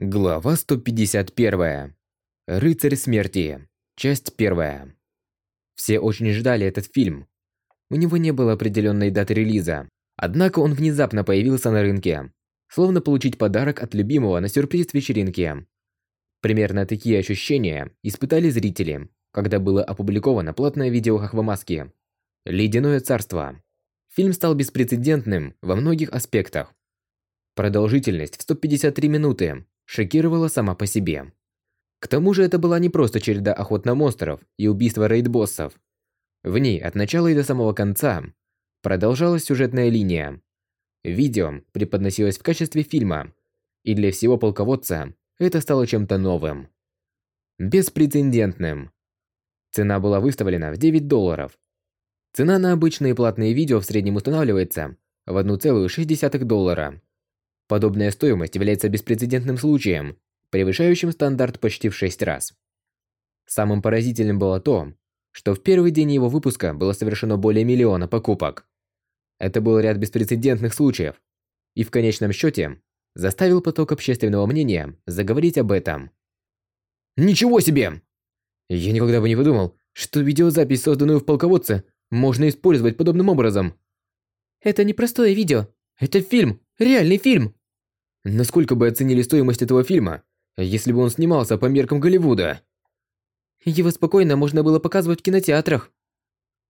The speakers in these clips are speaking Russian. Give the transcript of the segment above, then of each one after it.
Глава 151. Рыцарь смерти. Часть 1. Все очень ждали этот фильм. У него не было определенной даты релиза, однако он внезапно появился на рынке, словно получить подарок от любимого на сюрприз вечеринке. Примерно такие ощущения испытали зрители, когда было опубликовано платное видео Хахвамаски «Ледяное царство». Фильм стал беспрецедентным во многих аспектах. Продолжительность в 153 минуты шокировала сама по себе. К тому же это была не просто череда охот на монстров и убийства рейд-боссов. В ней от начала и до самого конца продолжалась сюжетная линия. Видео преподносилось в качестве фильма, и для всего полководца это стало чем-то новым. Беспрецедентным. Цена была выставлена в 9 долларов. Цена на обычные платные видео в среднем устанавливается в 1,6 доллара. Подобная стоимость является беспрецедентным случаем, превышающим стандарт почти в 6 раз. Самым поразительным было то, что в первый день его выпуска было совершено более миллиона покупок. Это был ряд беспрецедентных случаев, и в конечном счете заставил поток общественного мнения заговорить об этом. Ничего себе! Я никогда бы не подумал, что видеозапись, созданную в полководце, можно использовать подобным образом. Это не простое видео, это фильм, реальный фильм. Насколько бы оценили стоимость этого фильма, если бы он снимался по меркам Голливуда? Его спокойно можно было показывать в кинотеатрах.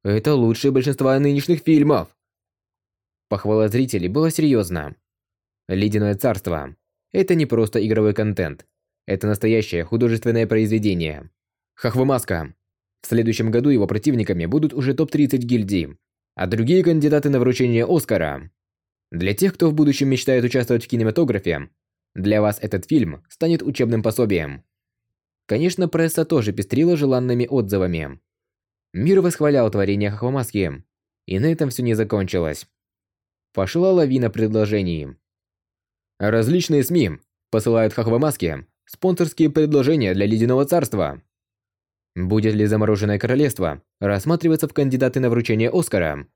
Это лучшее большинства нынешних фильмов. Похвала зрителей была серьезна. Ледяное царство – это не просто игровой контент. Это настоящее художественное произведение. Хахвамаска. В следующем году его противниками будут уже топ-30 гильдий, а другие кандидаты на вручение Оскара. Для тех, кто в будущем мечтает участвовать в кинематографе, для вас этот фильм станет учебным пособием. Конечно, пресса тоже пестрила желанными отзывами. Мир восхвалял творение Хахвамаски, и на этом все не закончилось. Пошла лавина предложений. Различные СМИ посылают Хахвамаске спонсорские предложения для Ледяного Царства. Будет ли Замороженное Королевство рассматриваться в кандидаты на вручение Оскара?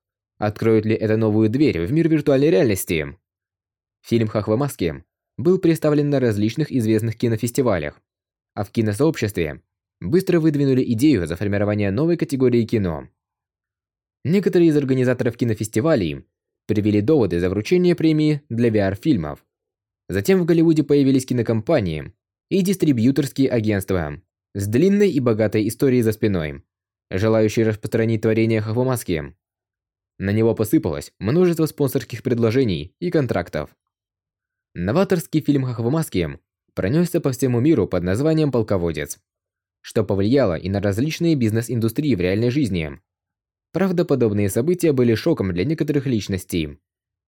Откроет ли это новую дверь в мир виртуальной реальности? Фильм «Хахва Маски» был представлен на различных известных кинофестивалях, а в киносообществе быстро выдвинули идею за формирование новой категории кино. Некоторые из организаторов кинофестивалей привели доводы за вручение премии для VR-фильмов. Затем в Голливуде появились кинокомпании и дистрибьюторские агентства с длинной и богатой историей за спиной, желающие распространить творение Хахвамаски на него посыпалось множество спонсорских предложений и контрактов. Новаторский фильм Хахвамаски пронесся по всему миру под названием «Полководец», что повлияло и на различные бизнес-индустрии в реальной жизни. Правда, подобные события были шоком для некоторых личностей.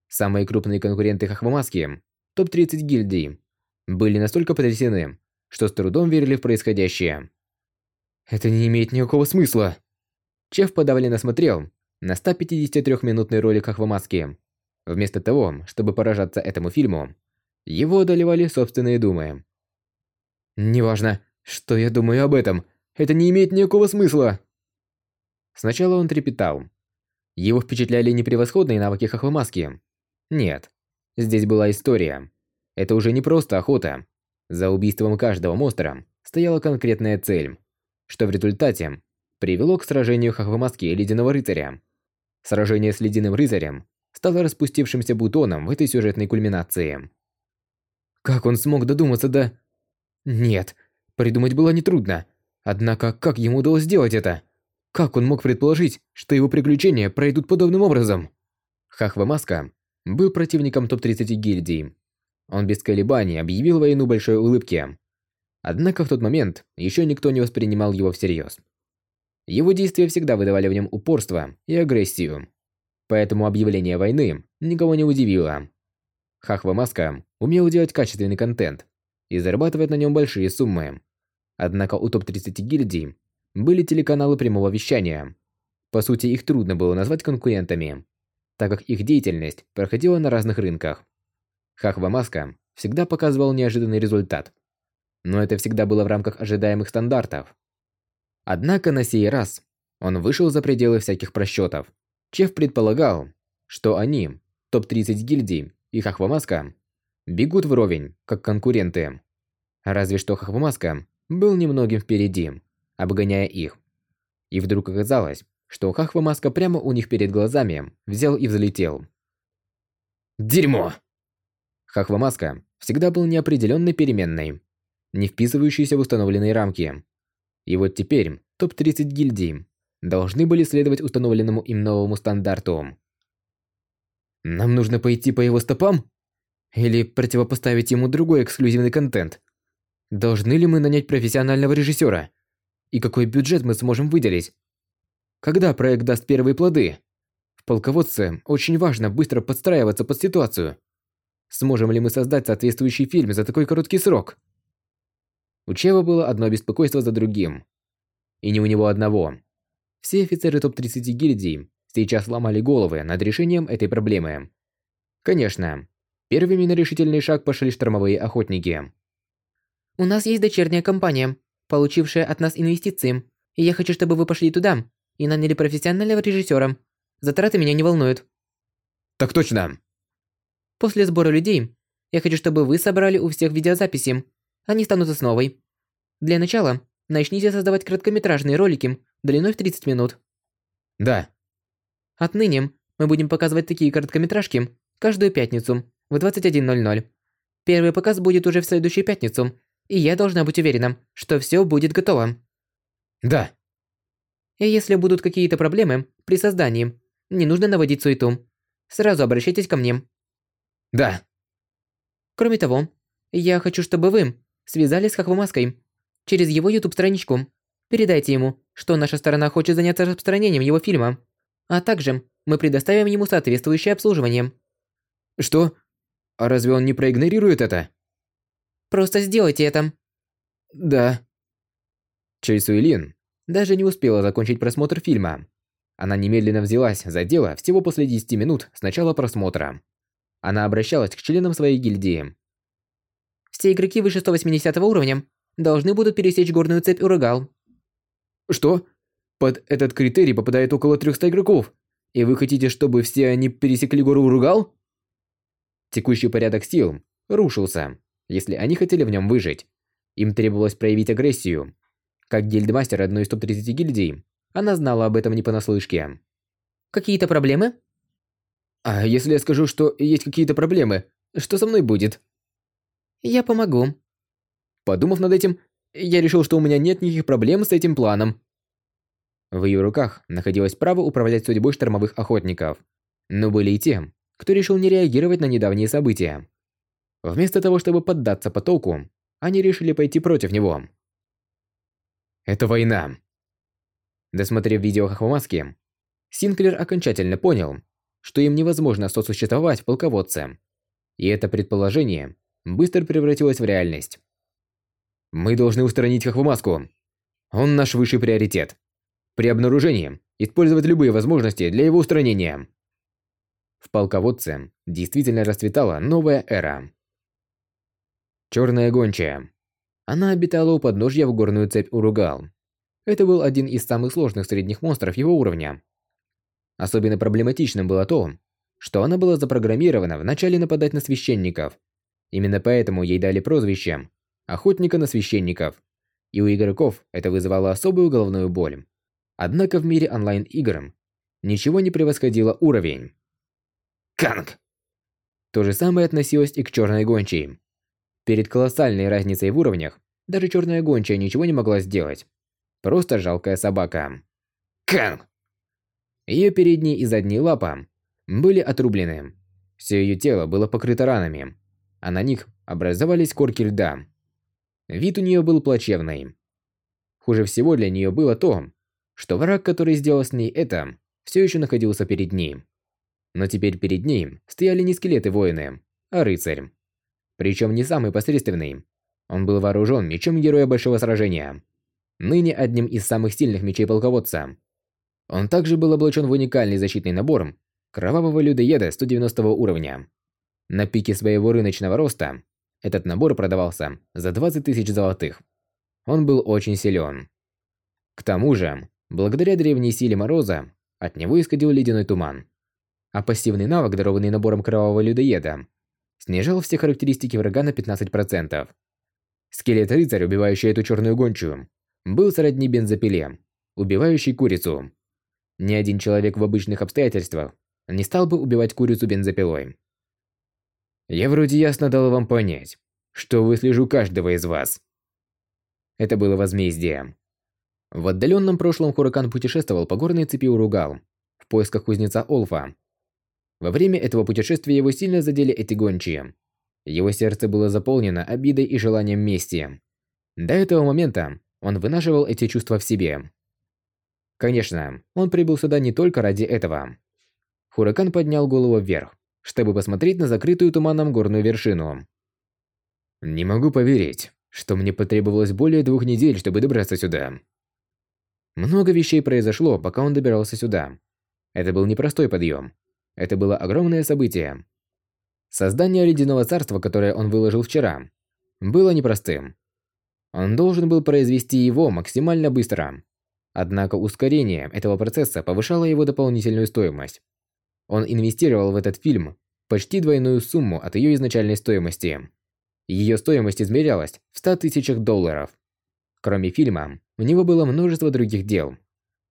Самые крупные конкуренты Хахвамаски, топ-30 гильдий, были настолько потрясены, что с трудом верили в происходящее. «Это не имеет никакого смысла!» Чеф подавленно смотрел на 153-минутный ролик Ахвамаски. Вместо того, чтобы поражаться этому фильму, его одолевали собственные думы. «Неважно, что я думаю об этом, это не имеет никакого смысла!» Сначала он трепетал. Его впечатляли не превосходные навыки Хахвамаски. Нет, здесь была история. Это уже не просто охота. За убийством каждого монстра стояла конкретная цель, что в результате привело к сражению Хахвамаски и Ледяного Рыцаря. Сражение с Ледяным Рыцарем стало распустившимся бутоном в этой сюжетной кульминации. Как он смог додуматься до... Нет, придумать было нетрудно. Однако, как ему удалось сделать это? Как он мог предположить, что его приключения пройдут подобным образом? Хахва Маска был противником топ-30 гильдий. Он без колебаний объявил войну Большой Улыбке. Однако в тот момент еще никто не воспринимал его всерьез. Его действия всегда выдавали в нем упорство и агрессию. Поэтому объявление войны никого не удивило. Хахва Маска умел делать качественный контент и зарабатывать на нем большие суммы. Однако у топ-30 гильдий были телеканалы прямого вещания. По сути, их трудно было назвать конкурентами, так как их деятельность проходила на разных рынках. Хахва Маска всегда показывал неожиданный результат. Но это всегда было в рамках ожидаемых стандартов. Однако на сей раз он вышел за пределы всяких просчетов. Чеф предполагал, что они, топ-30 гильдий и Хахвамаска, бегут вровень, как конкуренты. Разве что Хахвамаска был немногим впереди, обгоняя их. И вдруг оказалось, что Хахвамаска прямо у них перед глазами взял и взлетел. Дерьмо! Хахвамаска всегда был неопределенной переменной, не вписывающейся в установленные рамки. И вот теперь топ-30 гильдий должны были следовать установленному им новому стандарту. Нам нужно пойти по его стопам? Или противопоставить ему другой эксклюзивный контент? Должны ли мы нанять профессионального режиссера? И какой бюджет мы сможем выделить? Когда проект даст первые плоды? В полководце очень важно быстро подстраиваться под ситуацию. Сможем ли мы создать соответствующий фильм за такой короткий срок? У Чева было одно беспокойство за другим. И не у него одного. Все офицеры топ-30 гильдий сейчас ломали головы над решением этой проблемы. Конечно, первыми на решительный шаг пошли штормовые охотники. «У нас есть дочерняя компания, получившая от нас инвестиции, и я хочу, чтобы вы пошли туда и наняли профессионального режиссера. Затраты меня не волнуют». «Так точно!» После сбора людей, я хочу, чтобы вы собрали у всех видеозаписи. Они станут основой. Для начала, начните создавать короткометражные ролики длиной в 30 минут. Да. Отныне мы будем показывать такие короткометражки каждую пятницу в 21.00. Первый показ будет уже в следующую пятницу, и я должна быть уверена, что все будет готово. Да. И если будут какие-то проблемы при создании, не нужно наводить суету. Сразу обращайтесь ко мне. Да. Кроме того, я хочу, чтобы вы связались с Хахвамаской через его YouTube-страничку. Передайте ему, что наша сторона хочет заняться распространением его фильма, а также мы предоставим ему соответствующее обслуживание. Что? А разве он не проигнорирует это? Просто сделайте это. Да. Чэй Суэлин даже не успела закончить просмотр фильма. Она немедленно взялась за дело всего после 10 минут с начала просмотра. Она обращалась к членам своей гильдии. Все игроки выше 180 уровня должны будут пересечь горную цепь Урагал. Что? Под этот критерий попадает около 300 игроков, и вы хотите, чтобы все они пересекли гору Урагал? Текущий порядок сил рушился, если они хотели в нем выжить. Им требовалось проявить агрессию. Как гильдмастер одной из топ-30 гильдий, она знала об этом не понаслышке. Какие-то проблемы? А если я скажу, что есть какие-то проблемы, что со мной будет? Я помогу. Подумав над этим, я решил, что у меня нет никаких проблем с этим планом. В ее руках находилось право управлять судьбой штормовых охотников. Но были и те, кто решил не реагировать на недавние события. Вместо того, чтобы поддаться потоку, они решили пойти против него. Это война. Досмотрев видео Хохвамаски, Синклер окончательно понял, что им невозможно сосуществовать в полководце. И это предположение быстро превратилось в реальность. Мы должны устранить Хохвамаску. Он наш высший приоритет. При обнаружении использовать любые возможности для его устранения. В полководце действительно расцветала новая эра. Черная гончая. Она обитала у подножья в горную цепь Уругал. Это был один из самых сложных средних монстров его уровня. Особенно проблематичным было то, что она была запрограммирована вначале нападать на священников. Именно поэтому ей дали прозвище «Охотника на священников». И у игроков это вызывало особую головную боль. Однако в мире онлайн-игр ничего не превосходило уровень. Канг! То же самое относилось и к черной гончей. Перед колоссальной разницей в уровнях даже черная гончая ничего не могла сделать. Просто жалкая собака. Канг! Ее передние и задние лапы были отрублены. Все ее тело было покрыто ранами, а на них образовались корки льда. Вид у нее был плачевный. Хуже всего для нее было то, что враг, который сделал с ней это, все еще находился перед ней. Но теперь перед ней стояли не скелеты-воины, а рыцарь. Причем не самый посредственный. Он был вооружен мечом героя большого сражения. Ныне одним из самых сильных мечей полководца. Он также был облачен в уникальный защитный набор кровавого людоеда 190 уровня. На пике своего рыночного роста этот набор продавался за 20 тысяч золотых. Он был очень силен. К тому же, благодаря древней силе Мороза, от него исходил ледяной туман. А пассивный навык, дарованный набором кровавого людоеда, снижал все характеристики врага на 15%. Скелет-рыцарь, убивающий эту черную гончую, был сродни бензопиле, убивающий курицу. Ни один человек в обычных обстоятельствах не стал бы убивать курицу бензопилой. Я вроде ясно дал вам понять, что выслежу каждого из вас. Это было возмездие. В отдаленном прошлом Хуракан путешествовал по горной цепи Уругал в поисках кузнеца Олфа. Во время этого путешествия его сильно задели эти гончие. Его сердце было заполнено обидой и желанием мести. До этого момента он вынашивал эти чувства в себе. Конечно, он прибыл сюда не только ради этого. Хуракан поднял голову вверх, чтобы посмотреть на закрытую туманом горную вершину. Не могу поверить, что мне потребовалось более двух недель, чтобы добраться сюда. Много вещей произошло, пока он добирался сюда. Это был непростой подъем. Это было огромное событие. Создание Ледяного Царства, которое он выложил вчера, было непростым. Он должен был произвести его максимально быстро. Однако ускорение этого процесса повышало его дополнительную стоимость. Он инвестировал в этот фильм почти двойную сумму от ее изначальной стоимости. Ее стоимость измерялась в 100 тысячах долларов. Кроме фильма, у него было множество других дел.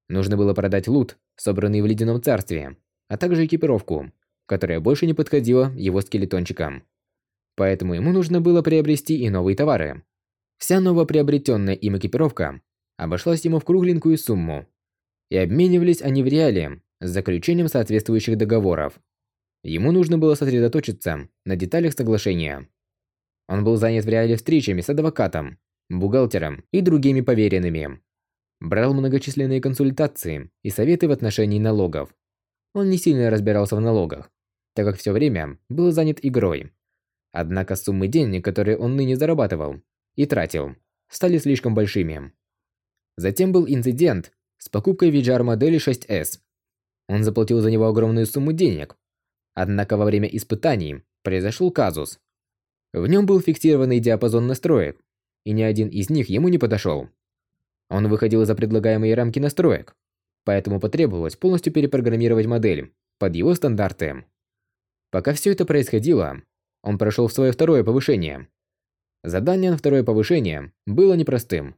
Нужно было продать лут, собранный в Ледяном Царстве, а также экипировку, которая больше не подходила его скелетончикам. Поэтому ему нужно было приобрести и новые товары. Вся новоприобретенная им экипировка обошлась ему в кругленькую сумму. И обменивались они в реале с заключением соответствующих договоров. Ему нужно было сосредоточиться на деталях соглашения. Он был занят в реале встречами с адвокатом, бухгалтером и другими поверенными. Брал многочисленные консультации и советы в отношении налогов. Он не сильно разбирался в налогах, так как все время был занят игрой. Однако суммы денег, которые он ныне зарабатывал и тратил, стали слишком большими. Затем был инцидент с покупкой VGR модели 6S. Он заплатил за него огромную сумму денег. Однако во время испытаний произошел казус. В нем был фиксированный диапазон настроек, и ни один из них ему не подошел. Он выходил за предлагаемые рамки настроек, поэтому потребовалось полностью перепрограммировать модель под его стандарты. Пока все это происходило, он прошел свое второе повышение. Задание на второе повышение было непростым.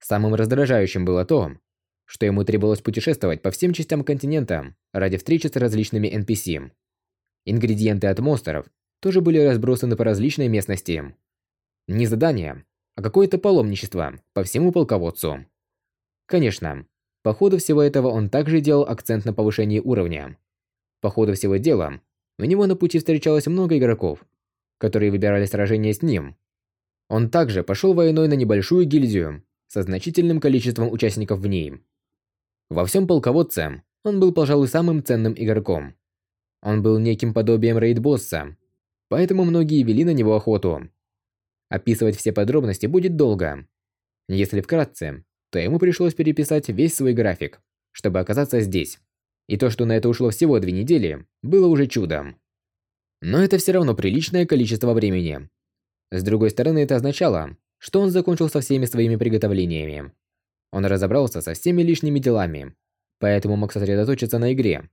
Самым раздражающим было то, что ему требовалось путешествовать по всем частям континента ради встречи с различными NPC. Ингредиенты от монстров тоже были разбросаны по различной местности. Не задание, а какое-то паломничество по всему полководцу. Конечно, по ходу всего этого он также делал акцент на повышении уровня. По ходу всего дела, у него на пути встречалось много игроков, которые выбирали сражения с ним. Он также пошел войной на небольшую гильдию, со значительным количеством участников в ней. Во всем полководце он был, пожалуй, самым ценным игроком. Он был неким подобием рейд-босса, поэтому многие вели на него охоту. Описывать все подробности будет долго. Если вкратце, то ему пришлось переписать весь свой график, чтобы оказаться здесь. И то, что на это ушло всего две недели, было уже чудом. Но это все равно приличное количество времени. С другой стороны, это означало, что он закончил со всеми своими приготовлениями. Он разобрался со всеми лишними делами, поэтому мог сосредоточиться на игре.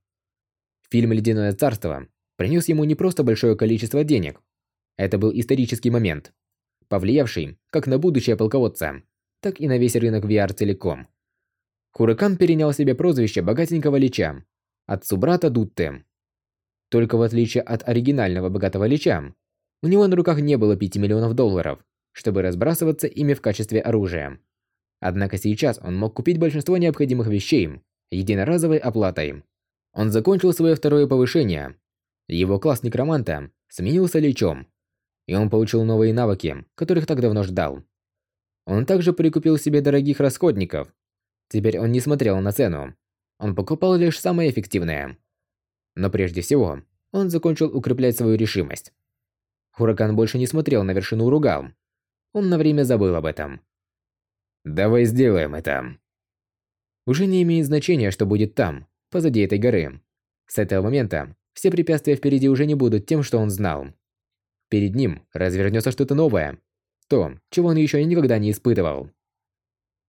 Фильм «Ледяное царство» принес ему не просто большое количество денег. Это был исторический момент, повлиявший как на будущее полководца, так и на весь рынок VR целиком. Хуракан перенял себе прозвище богатенького лича от субрата Дутте. Только в отличие от оригинального богатого лича, у него на руках не было 5 миллионов долларов, чтобы разбрасываться ими в качестве оружия. Однако сейчас он мог купить большинство необходимых вещей единоразовой оплатой. Он закончил свое второе повышение. Его класс некроманта сменился лечом, и он получил новые навыки, которых так давно ждал. Он также прикупил себе дорогих расходников. Теперь он не смотрел на цену. Он покупал лишь самое эффективное. Но прежде всего, он закончил укреплять свою решимость. Хуракан больше не смотрел на вершину Уругал, он на время забыл об этом. «Давай сделаем это». Уже не имеет значения, что будет там, позади этой горы. С этого момента все препятствия впереди уже не будут тем, что он знал. Перед ним развернется что-то новое. То, чего он еще никогда не испытывал.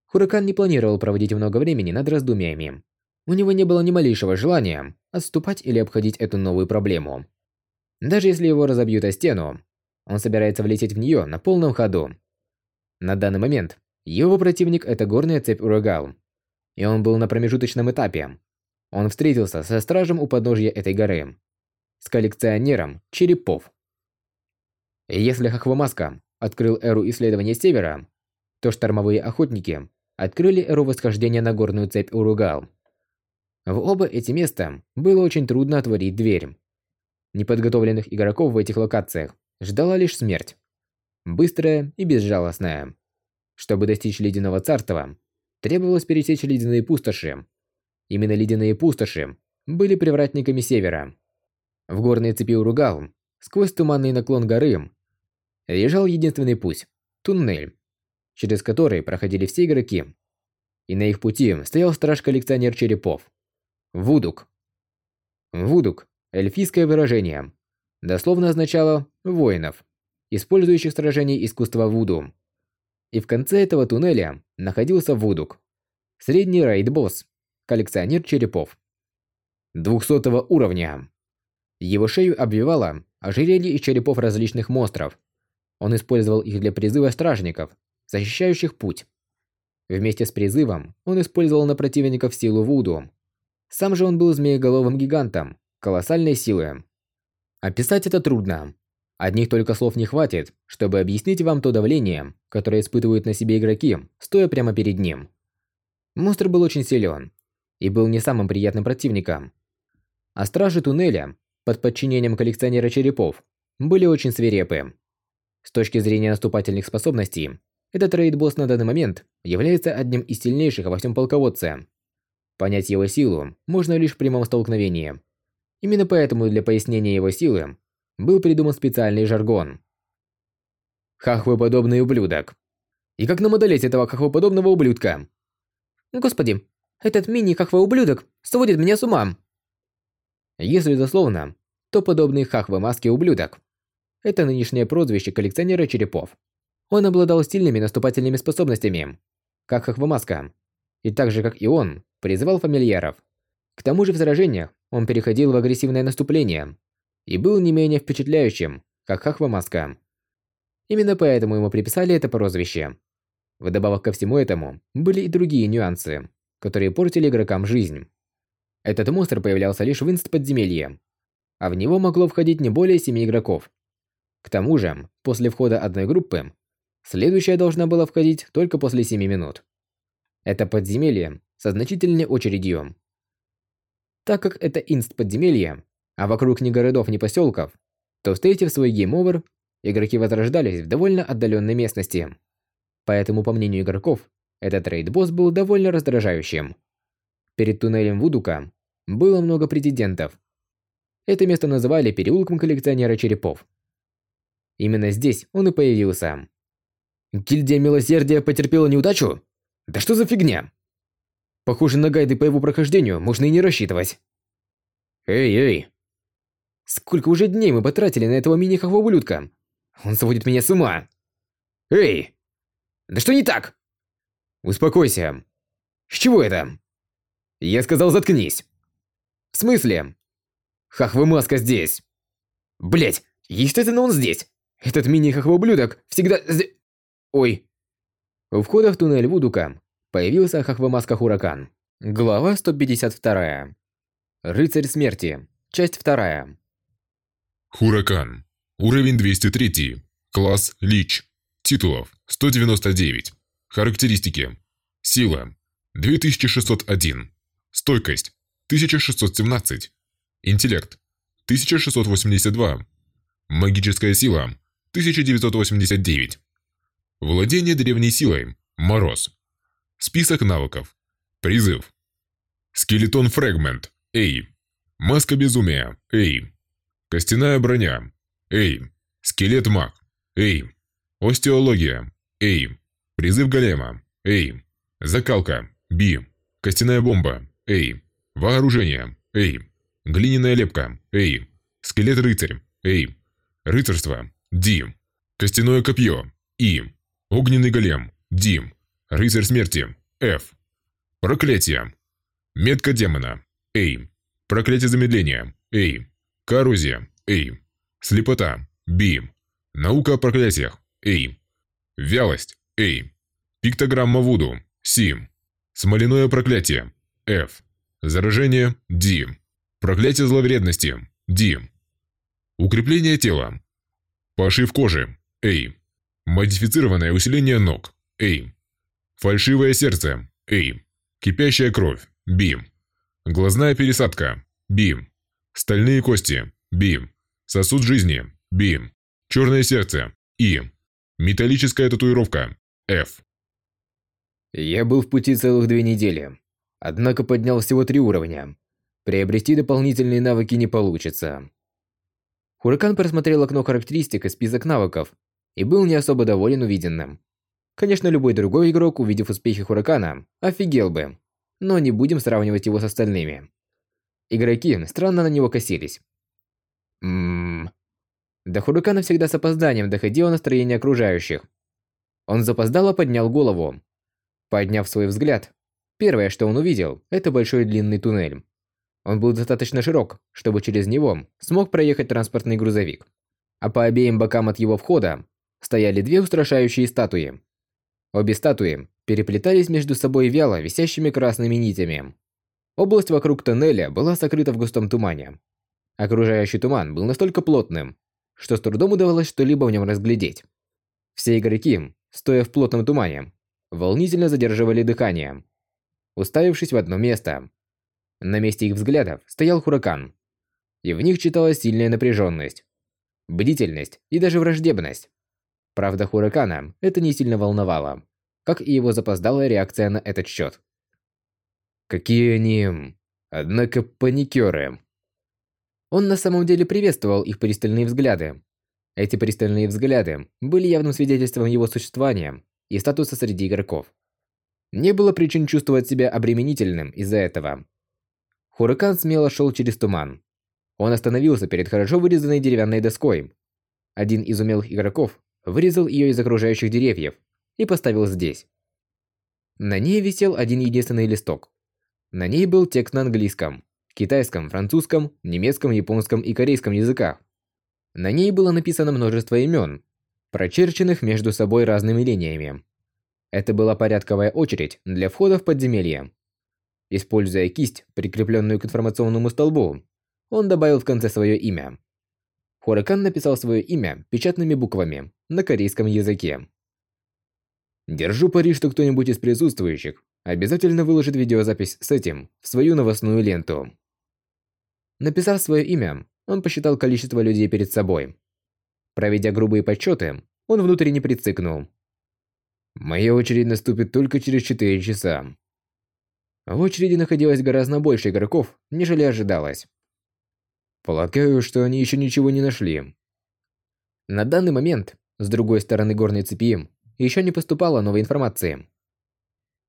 Хуракан не планировал проводить много времени над раздумьями. У него не было ни малейшего желания отступать или обходить эту новую проблему. Даже если его разобьют о стену, он собирается влететь в нее на полном ходу. На данный момент его противник – это горная цепь Урагал. И он был на промежуточном этапе. Он встретился со стражем у подножья этой горы. С коллекционером черепов. Если Хахвамаска открыл эру исследования Севера, то штормовые охотники открыли эру восхождения на горную цепь Уругал. В оба эти места было очень трудно отворить дверь. Неподготовленных игроков в этих локациях ждала лишь смерть. Быстрая и безжалостная. Чтобы достичь Ледяного Царства, требовалось пересечь ледяные пустоши. Именно ледяные пустоши были привратниками Севера. В горной цепи Уругал, сквозь туманный наклон горы, лежал единственный путь – туннель, через который проходили все игроки. И на их пути стоял страж-коллекционер черепов – Вудук. Вудук – эльфийское выражение, дословно означало «воинов», использующих в искусства Вуду. И в конце этого туннеля находился Вудук. Средний рейд-босс, коллекционер черепов. 200 уровня. Его шею обвивало ожерелье из черепов различных монстров. Он использовал их для призыва стражников, защищающих путь. Вместе с призывом он использовал на противников силу Вуду. Сам же он был змееголовым гигантом, колоссальной силы. Описать это трудно. Одних только слов не хватит, чтобы объяснить вам то давление, которое испытывают на себе игроки, стоя прямо перед ним. Монстр был очень силен и был не самым приятным противником. А стражи туннеля, под подчинением коллекционера черепов, были очень свирепы. С точки зрения наступательных способностей, этот рейд-босс на данный момент является одним из сильнейших во всем полководце. Понять его силу можно лишь в прямом столкновении. Именно поэтому для пояснения его силы был придуман специальный жаргон. Хахвоподобный ублюдок. И как нам одолеть этого хахвоподобного ублюдка? Господи, этот мини-хахва-ублюдок сводит меня с ума. Если дословно, то подобный хахва-маски-ублюдок. Это нынешнее прозвище коллекционера черепов. Он обладал сильными наступательными способностями, как хахва-маска. И так же, как и он, призывал фамильяров. К тому же в сражениях он переходил в агрессивное наступление, и был не менее впечатляющим, как Хахва Маска. Именно поэтому ему приписали это прозвище. Вдобавок ко всему этому, были и другие нюансы, которые портили игрокам жизнь. Этот монстр появлялся лишь в инст-подземелье, а в него могло входить не более семи игроков. К тому же, после входа одной группы, следующая должна была входить только после 7 минут. Это подземелье со значительной очередью. Так как это инст-подземелье, а вокруг ни городов, ни поселков, то, встретив свой game over, игроки возрождались в довольно отдаленной местности. Поэтому, по мнению игроков, этот рейд-босс был довольно раздражающим. Перед туннелем Вудука было много претендентов. Это место называли переулком коллекционера черепов. Именно здесь он и появился. Гильдия Милосердия потерпела неудачу? Да что за фигня? Похоже, на гайды по его прохождению можно и не рассчитывать. Эй, эй, Сколько уже дней мы потратили на этого мини-хахва ублюдка? Он сводит меня с ума. Эй! Да что не так? Успокойся. С чего это? Я сказал, заткнись. В смысле? Хахва маска здесь. Блять, естественно он здесь. Этот мини-хахва ублюдок всегда. Ой. У входа в туннель Вудука появился хахва маска Хуракан. Глава 152. Рыцарь смерти. Часть 2. Хуракан. Уровень 203. Класс Лич. Титулов 199. Характеристики. Сила 2601. Стойкость 1617. Интеллект 1682. Магическая сила 1989. Владение древней силой. Мороз. Список навыков. Призыв. Скелетон фрагмент. Эй. Маска безумия. Эй. Костяная броня. Эй. Скелет маг. Эй. Остеология. Эй. Призыв голема. Эй. Закалка. Би. Костяная бомба. Эй. Вооружение. Эй. Глиняная лепка. Эй. Скелет рыцарь. Эй. Рыцарство. Ди. Костяное копье. И. Огненный голем. Ди. Рыцарь смерти. Ф. Проклятие. Метка демона. Эй. Проклятие замедления. Эй. Коррозия. Эй. Слепота. Би. Наука о проклятиях. Эй. Вялость. A. Пиктограмма Вуду. Си. Смоляное проклятие. F. Заражение. D. Проклятие зловредности. D. Укрепление тела. Пошив кожи. A. Модифицированное усиление ног. A. Фальшивое сердце. A. Кипящая кровь. B. Глазная пересадка. B. Стальные кости. B. Сосуд жизни. B. Черное сердце. И. Металлическая татуировка. F. Я был в пути целых две недели. Однако поднял всего три уровня. Приобрести дополнительные навыки не получится. Хуракан просмотрел окно характеристик и список навыков и был не особо доволен увиденным. Конечно, любой другой игрок, увидев успехи Хуракана, офигел бы. Но не будем сравнивать его с остальными. Игроки странно на него косились. Ммм... До Хуракана всегда с опозданием доходило настроение окружающих. Он запоздало поднял голову. Подняв свой взгляд, первое, что он увидел, это большой длинный туннель. Он был достаточно широк, чтобы через него смог проехать транспортный грузовик. А по обеим бокам от его входа стояли две устрашающие статуи. Обе статуи переплетались между собой вяло висящими красными нитями. Область вокруг тоннеля была сокрыта в густом тумане. Окружающий туман был настолько плотным, что с трудом удавалось что-либо в нем разглядеть. Все игроки, стоя в плотном тумане, волнительно задерживали дыхание, уставившись в одно место. На месте их взглядов стоял Хуракан, и в них читалась сильная напряженность, бдительность и даже враждебность. Правда, Хуракана это не сильно волновало, как и его запоздалая реакция на этот счет. Какие они, однако, паникеры. Он на самом деле приветствовал их пристальные взгляды. Эти пристальные взгляды были явным свидетельством его существования и статуса среди игроков. Не было причин чувствовать себя обременительным из-за этого. Хуракан смело шел через туман. Он остановился перед хорошо вырезанной деревянной доской. Один из умелых игроков вырезал ее из окружающих деревьев и поставил здесь. На ней висел один единственный листок. На ней был текст на английском, китайском, французском, немецком, японском и корейском языках. На ней было написано множество имен, прочерченных между собой разными линиями. Это была порядковая очередь для входа в подземелье. Используя кисть, прикрепленную к информационному столбу, он добавил в конце свое имя. Хоракан написал свое имя печатными буквами на корейском языке. Держу пари, что кто-нибудь из присутствующих обязательно выложит видеозапись с этим в свою новостную ленту. Написав свое имя, он посчитал количество людей перед собой. Проведя грубые подсчеты, он внутренне прицикнул. Моя очередь наступит только через 4 часа. В очереди находилось гораздо больше игроков, нежели ожидалось. Полагаю, что они еще ничего не нашли. На данный момент, с другой стороны горной цепи, еще не поступало новой информации.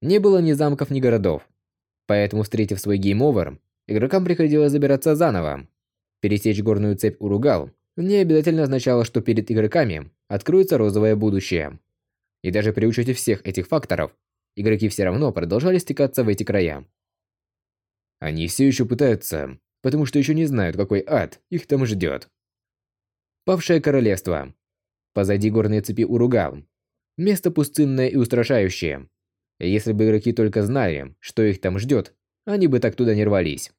Не было ни замков, ни городов. Поэтому, встретив свой game over, игрокам приходилось забираться заново. Пересечь горную цепь Уругал не обязательно означало, что перед игроками откроется розовое будущее. И даже при учете всех этих факторов, игроки все равно продолжали стекаться в эти края. Они все еще пытаются, потому что еще не знают, какой ад их там ждет. Павшее королевство. Позади горной цепи Уругал. Место пустынное и устрашающее. Если бы игроки только знали, что их там ждет, они бы так туда не рвались.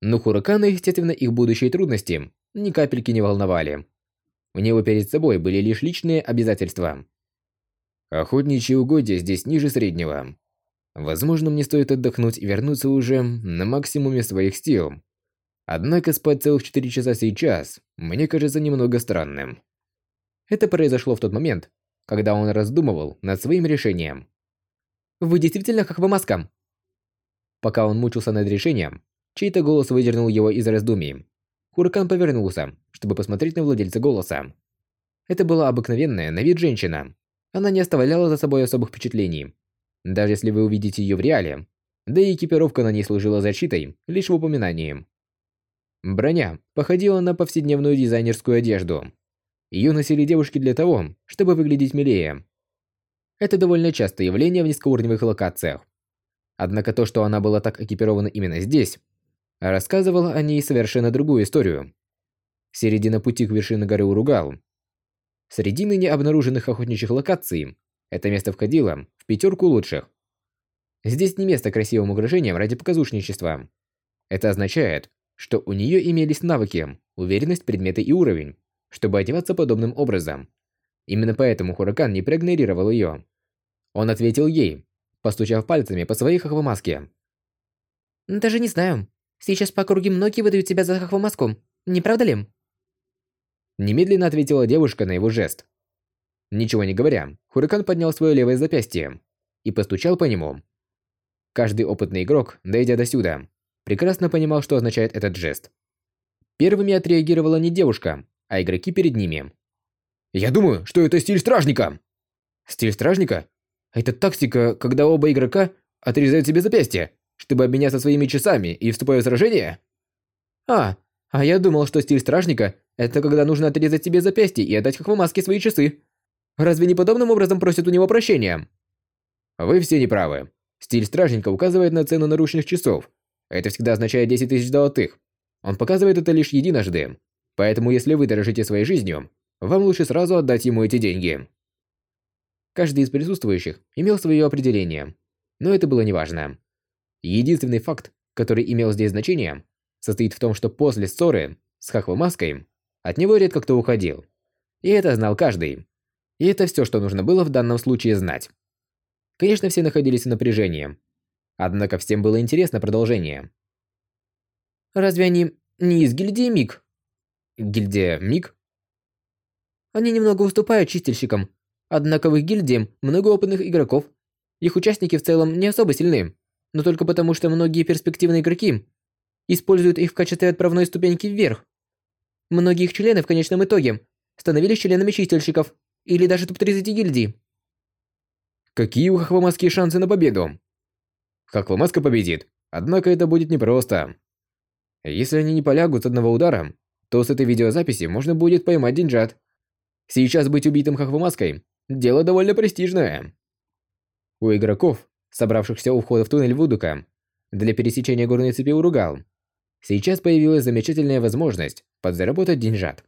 Но Хуракана, естественно, их будущие трудности ни капельки не волновали. У него перед собой были лишь личные обязательства. Охотничьи угодья здесь ниже среднего. Возможно, мне стоит отдохнуть и вернуться уже на максимуме своих сил. Однако спать целых 4 часа сейчас мне кажется немного странным. Это произошло в тот момент, когда он раздумывал над своим решением. «Вы действительно Хахвамаска?» Пока он мучился над решением, чей-то голос выдернул его из раздумий. Хуракан повернулся, чтобы посмотреть на владельца голоса. Это была обыкновенная на вид женщина. Она не оставляла за собой особых впечатлений. Даже если вы увидите ее в реале, да и экипировка на ней служила защитой лишь в упоминании. Броня походила на повседневную дизайнерскую одежду, ее носили девушки для того, чтобы выглядеть милее. Это довольно частое явление в низкоуровневых локациях. Однако то, что она была так экипирована именно здесь, рассказывало о ней совершенно другую историю. Середина пути к вершине горы Уругал. Среди ныне обнаруженных охотничьих локаций Это место входило в пятерку лучших. Здесь не место красивым украшениям ради показушничества. Это означает, что у нее имелись навыки, уверенность, предметы и уровень, чтобы одеваться подобным образом. Именно поэтому Хуракан не проигнорировал ее. Он ответил ей, постучав пальцами по своей хохвомаске. «Даже не знаю. Сейчас по округе многие выдают тебя за хохвомаску. Не правда ли?» Немедленно ответила девушка на его жест. Ничего не говоря, Хуракан поднял свое левое запястье и постучал по нему. Каждый опытный игрок, дойдя до сюда, прекрасно понимал, что означает этот жест. Первыми отреагировала не девушка, а игроки перед ними. «Я думаю, что это стиль стражника!» «Стиль стражника? Это тактика, когда оба игрока отрезают себе запястье, чтобы обменяться своими часами и вступая в сражение?» «А, а я думал, что стиль стражника – это когда нужно отрезать себе запястье и отдать Хохвамаске свои часы. Разве не подобным образом просят у него прощения?» Вы все неправы. Стиль стражника указывает на цену наручных часов. Это всегда означает 10 тысяч золотых. Он показывает это лишь единожды. Поэтому если вы дорожите своей жизнью, вам лучше сразу отдать ему эти деньги. Каждый из присутствующих имел свое определение, но это было неважно. Единственный факт, который имел здесь значение, состоит в том, что после ссоры с Хахвамаской от него редко кто уходил. И это знал каждый. И это все, что нужно было в данном случае знать. Конечно, все находились в напряжении. Однако всем было интересно продолжение. «Разве они не из гильдии Миг?» Гильдия Миг? Они немного уступают чистильщикам, однако в их гильдии много опытных игроков. Их участники в целом не особо сильны, но только потому, что многие перспективные игроки используют их в качестве отправной ступеньки вверх. Многие их члены в конечном итоге становились членами чистильщиков или даже топ-30 гильдий. Какие у Хахвамаски шансы на победу? Хахвамаска победит, однако это будет непросто. Если они не полягут с одного удара, то с этой видеозаписи можно будет поймать деньжат. Сейчас быть убитым Хахвамаской – дело довольно престижное. У игроков, собравшихся у входа в туннель Вудука, для пересечения горной цепи Уругал, сейчас появилась замечательная возможность подзаработать деньжат.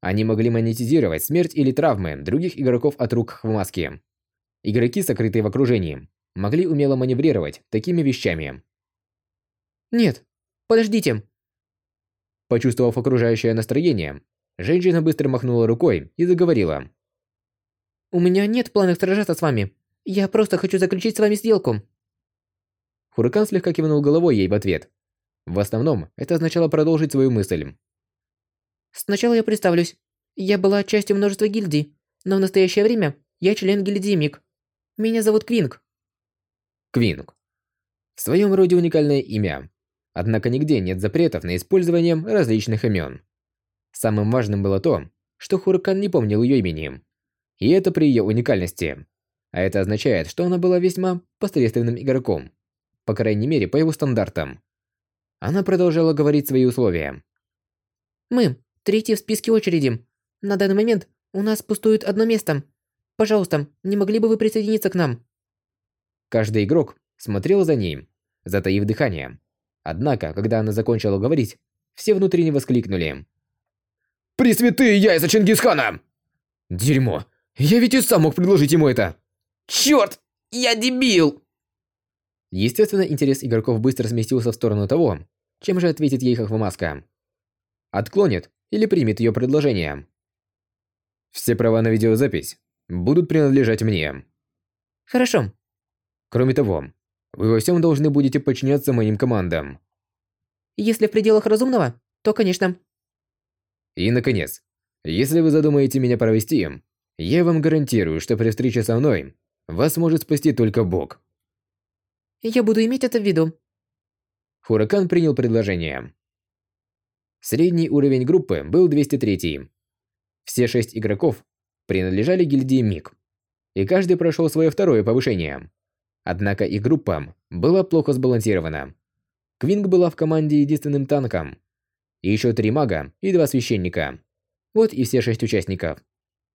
Они могли монетизировать смерть или травмы других игроков от рук Хахвамаски. Игроки, сокрытые в окружении, могли умело маневрировать такими вещами. «Нет, подождите!» Почувствовав окружающее настроение, женщина быстро махнула рукой и заговорила. «У меня нет планов сражаться с вами. Я просто хочу заключить с вами сделку». Хуракан слегка кивнул головой ей в ответ. В основном, это означало продолжить свою мысль. «Сначала я представлюсь. Я была частью множества гильдий, но в настоящее время я член гильдии Мик. Меня зовут Квинг». Квинг. В своем роде уникальное имя, Однако нигде нет запретов на использование различных имен. Самым важным было то, что Хуракан не помнил ее имени. И это при ее уникальности. А это означает, что она была весьма посредственным игроком. По крайней мере, по его стандартам. Она продолжала говорить свои условия. «Мы, третий в списке очереди. На данный момент у нас пустует одно место. Пожалуйста, не могли бы вы присоединиться к нам?» Каждый игрок смотрел за ней, затаив дыхание. Однако, когда она закончила говорить, все внутренне воскликнули. «Пресвятые яйца Чингисхана!» «Дерьмо! Я ведь и сам мог предложить ему это!» «Чёрт! Я дебил!» Естественно, интерес игроков быстро сместился в сторону того, чем же ответит ей Хохвамаска. Отклонит или примет ее предложение. Все права на видеозапись будут принадлежать мне. Хорошо. Кроме того, вы во всем должны будете подчиняться моим командам. Если в пределах разумного, то конечно. И, наконец, если вы задумаете меня провести, я вам гарантирую, что при встрече со мной вас может спасти только Бог. Я буду иметь это в виду. Хуракан принял предложение. Средний уровень группы был 203. Все шесть игроков принадлежали гильдии МИГ, и каждый прошел свое второе повышение. Однако и группа была плохо сбалансирована. Квинг была в команде единственным танком. И еще три мага и два священника. Вот и все шесть участников.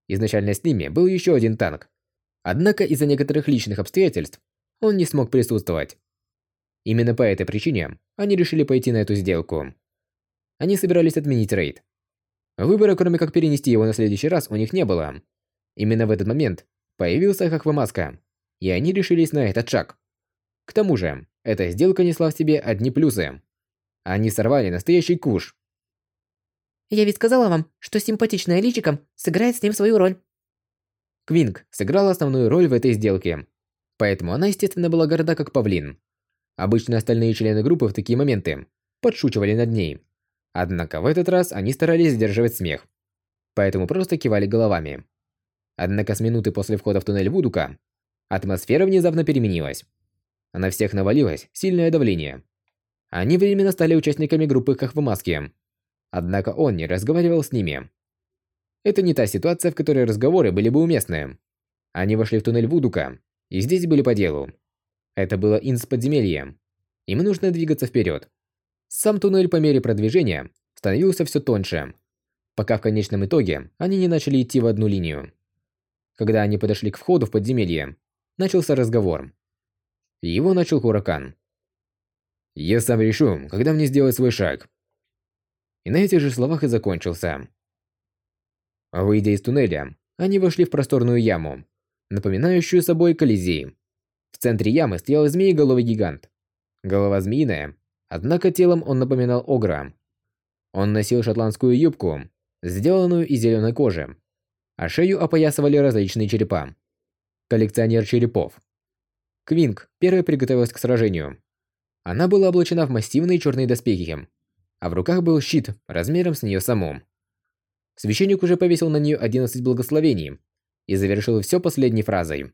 Изначально с ними был еще один танк. Однако из-за некоторых личных обстоятельств он не смог присутствовать. Именно по этой причине они решили пойти на эту сделку. Они собирались отменить рейд. Выбора, кроме как перенести его на следующий раз, у них не было. Именно в этот момент появился Хахвамаска, и они решились на этот шаг. К тому же, эта сделка несла в себе одни плюсы. Они сорвали настоящий куш. Я ведь сказала вам, что симпатичная личиком сыграет с ним свою роль. Квинг сыграла основную роль в этой сделке, поэтому она, естественно, была горда как павлин. Обычно остальные члены группы в такие моменты подшучивали над ней. Однако в этот раз они старались сдерживать смех, поэтому просто кивали головами. Однако с минуты после входа в туннель Вудука атмосфера внезапно переменилась. На всех навалилось сильное давление. Они временно стали участниками группы в маске. Однако он не разговаривал с ними. Это не та ситуация, в которой разговоры были бы уместны. Они вошли в туннель Вудука, и здесь были по делу. Это было инс-подземелье. Им нужно двигаться вперед. Сам туннель по мере продвижения становился все тоньше, пока в конечном итоге они не начали идти в одну линию. Когда они подошли к входу в подземелье, начался разговор. Его начал Хуракан. «Я сам решу, когда мне сделать свой шаг». И на этих же словах и закончился. Выйдя из туннеля, они вошли в просторную яму, напоминающую собой Колизей. В центре ямы стоял змееголовый гигант. Голова змеиная, однако телом он напоминал огра. Он носил шотландскую юбку, сделанную из зеленой кожи, а шею опоясывали различные черепа. Коллекционер черепов. Квинг первой приготовилась к сражению. Она была облачена в массивные черные доспехи, а в руках был щит размером с нее саму. Священник уже повесил на нее 11 благословений и завершил все последней фразой.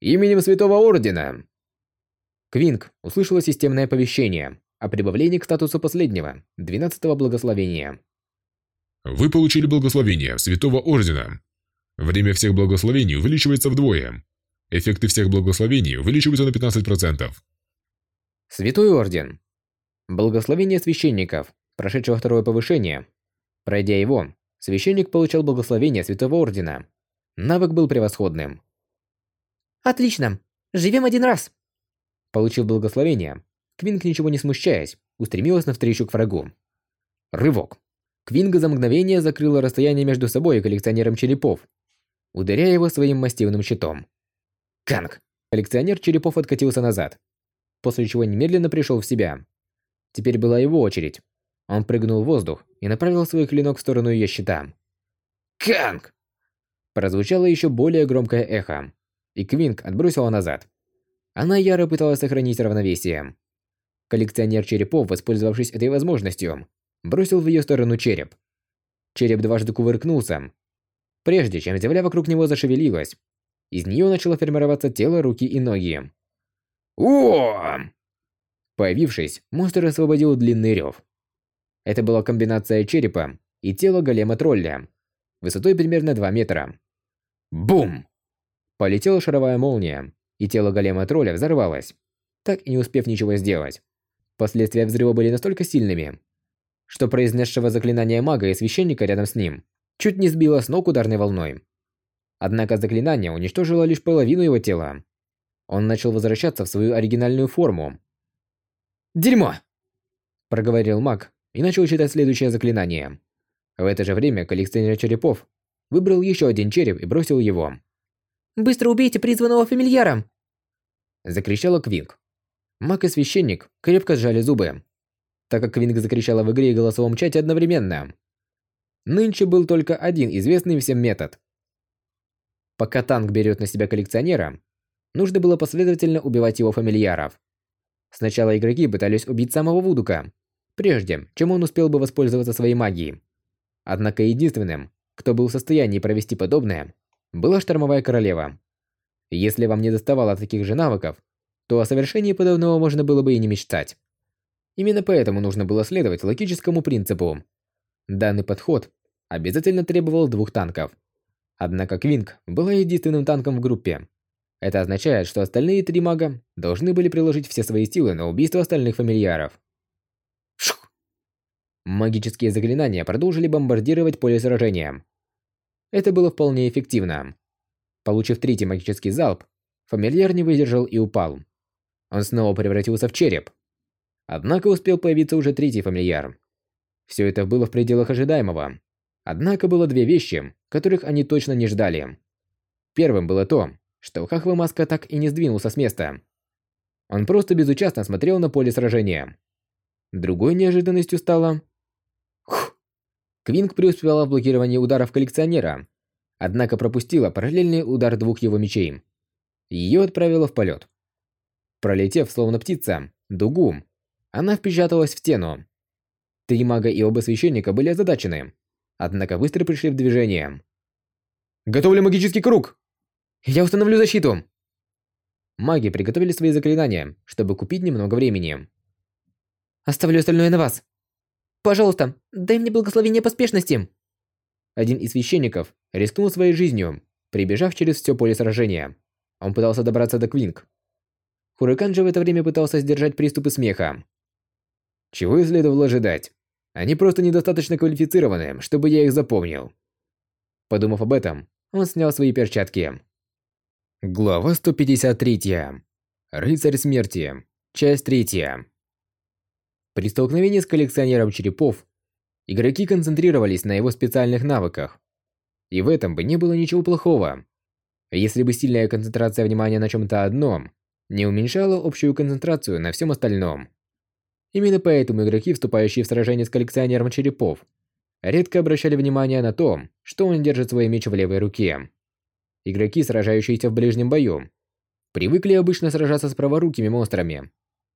«Именем Святого Ордена!» Квинг услышала системное оповещение о прибавлении к статусу последнего, 12-го благословения. Вы получили благословение Святого Ордена. Время всех благословений увеличивается вдвое. Эффекты всех благословений увеличиваются на 15%. Святой Орден. Благословение священников, прошедшего второе повышение. Пройдя его, священник получал благословение Святого Ордена. Навык был превосходным. Отлично. Живем один раз. Получив благословение, Квинг, ничего не смущаясь, устремилась навстречу к врагу. Рывок. Квинга за мгновение закрыла расстояние между собой и коллекционером черепов, ударяя его своим массивным щитом. Канг! Коллекционер черепов откатился назад, после чего немедленно пришел в себя. Теперь была его очередь. Он прыгнул в воздух и направил свой клинок в сторону ее щита. Канг! Прозвучало еще более громкое эхо, и Квинг отбросила назад. Она яро пыталась сохранить равновесие. Коллекционер черепов, воспользовавшись этой возможностью, бросил в ее сторону череп. Череп дважды кувыркнулся. Прежде чем земля вокруг него зашевелилась, из нее начало формироваться тело, руки и ноги. О Появившись, монстр освободил длинный рев. Это была комбинация черепа и тела голема-тролля, высотой примерно 2 метра. Бум! Полетела шаровая молния, и тело голема-тролля взорвалось, так и не успев ничего сделать. Последствия взрыва были настолько сильными, что произнесшего заклинание мага и священника рядом с ним чуть не сбило с ног ударной волной. Однако заклинание уничтожило лишь половину его тела. Он начал возвращаться в свою оригинальную форму. «Дерьмо!» – проговорил маг и начал читать следующее заклинание. В это же время коллекционер черепов выбрал еще один череп и бросил его. «Быстро убейте призванного фамильяра!» Закричала Квинг. Маг и священник крепко сжали зубы так как Квинг закричала в игре и голосовом чате одновременно. Нынче был только один известный всем метод. Пока танк берет на себя коллекционера, нужно было последовательно убивать его фамильяров. Сначала игроки пытались убить самого Вудука, прежде чем он успел бы воспользоваться своей магией. Однако единственным, кто был в состоянии провести подобное, была Штормовая Королева. Если вам не доставало таких же навыков, то о совершении подобного можно было бы и не мечтать. Именно поэтому нужно было следовать логическому принципу. Данный подход обязательно требовал двух танков. Однако Квинг была единственным танком в группе. Это означает, что остальные три мага должны были приложить все свои силы на убийство остальных фамильяров. Шух! Магические заклинания продолжили бомбардировать поле сражения. Это было вполне эффективно. Получив третий магический залп, фамильяр не выдержал и упал. Он снова превратился в череп. Однако успел появиться уже третий фамильяр. Все это было в пределах ожидаемого. Однако было две вещи, которых они точно не ждали. Первым было то, что Хахва Маска так и не сдвинулся с места. Он просто безучастно смотрел на поле сражения. Другой неожиданностью стало... Хух! Квинг преуспевала в блокировании ударов коллекционера, однако пропустила параллельный удар двух его мечей. Ее отправило в полет. Пролетев, словно птица, дугу, она впечаталась в стену. Три мага и оба священника были озадачены, однако быстро пришли в движение. «Готовлю магический круг! Я установлю защиту!» Маги приготовили свои заклинания, чтобы купить немного времени. «Оставлю остальное на вас. Пожалуйста, дай мне благословение поспешности!» Один из священников рискнул своей жизнью, прибежав через все поле сражения. Он пытался добраться до Квинг. Хуракан же в это время пытался сдержать приступы смеха. Чего и следовало ожидать. Они просто недостаточно квалифицированы, чтобы я их запомнил. Подумав об этом, он снял свои перчатки. Глава 153. Рыцарь смерти. Часть 3. При столкновении с коллекционером черепов, игроки концентрировались на его специальных навыках. И в этом бы не было ничего плохого. Если бы сильная концентрация внимания на чем-то одном не уменьшала общую концентрацию на всем остальном. Именно поэтому игроки, вступающие в сражение с коллекционером черепов, редко обращали внимание на то, что он держит свой меч в левой руке. Игроки, сражающиеся в ближнем бою, привыкли обычно сражаться с праворукими монстрами.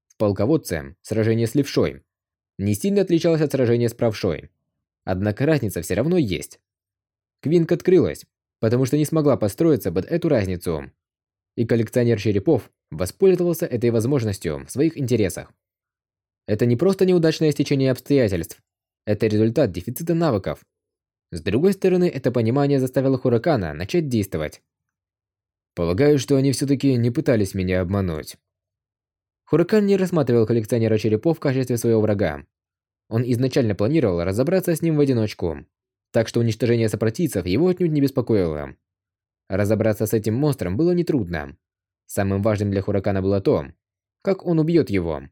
В полководце сражение с левшой не сильно отличалось от сражения с правшой. Однако разница все равно есть. Квинк открылась, потому что не смогла построиться под эту разницу. И коллекционер черепов воспользовался этой возможностью в своих интересах. Это не просто неудачное стечение обстоятельств. Это результат дефицита навыков. С другой стороны, это понимание заставило Хуракана начать действовать. Полагаю, что они все-таки не пытались меня обмануть. Хуракан не рассматривал коллекционера черепов в качестве своего врага. Он изначально планировал разобраться с ним в одиночку, так что уничтожение сопротивцев его отнюдь не беспокоило. Разобраться с этим монстром было нетрудно. Самым важным для Хуракана было то, как он убьет его.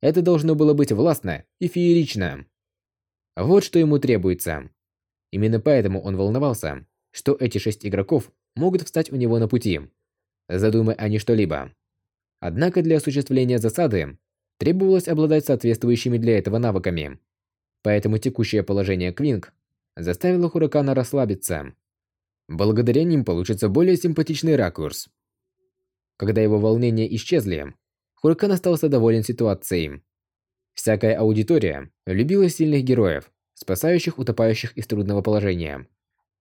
Это должно было быть властно и феерично. Вот что ему требуется. Именно поэтому он волновался, что эти шесть игроков могут встать у него на пути, задумая они что-либо. Однако для осуществления засады требовалось обладать соответствующими для этого навыками. Поэтому текущее положение Квинг заставило Хуракана расслабиться. Благодаря ним получится более симпатичный ракурс. Когда его волнения исчезли, Хуракан остался доволен ситуацией. Всякая аудитория любила сильных героев, спасающих утопающих из трудного положения.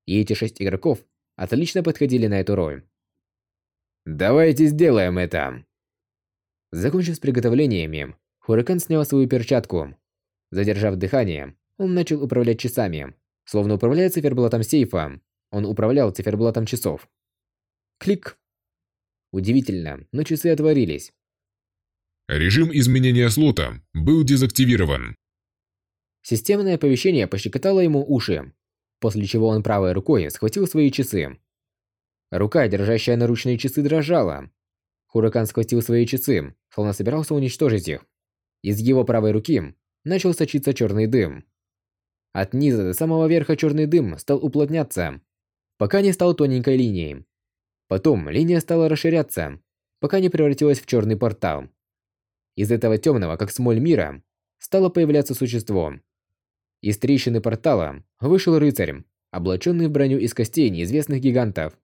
И эти шесть игроков отлично подходили на эту роль. «Давайте сделаем это!» Закончив с приготовлениями, Хуракан снял свою перчатку. Задержав дыхание, он начал управлять часами. Словно управляя циферблатом сейфа, он управлял циферблатом часов. Клик! Удивительно, но часы отворились. Режим изменения слота был дезактивирован. Системное оповещение пощекотало ему уши, после чего он правой рукой схватил свои часы. Рука, держащая наручные часы, дрожала. Хуракан схватил свои часы, словно собирался уничтожить их. Из его правой руки начал сочиться черный дым. От низа до самого верха черный дым стал уплотняться, пока не стал тоненькой линией. Потом линия стала расширяться, пока не превратилась в черный портал. Из этого темного, как смоль мира, стало появляться существо. Из трещины портала вышел рыцарь, облаченный в броню из костей неизвестных гигантов.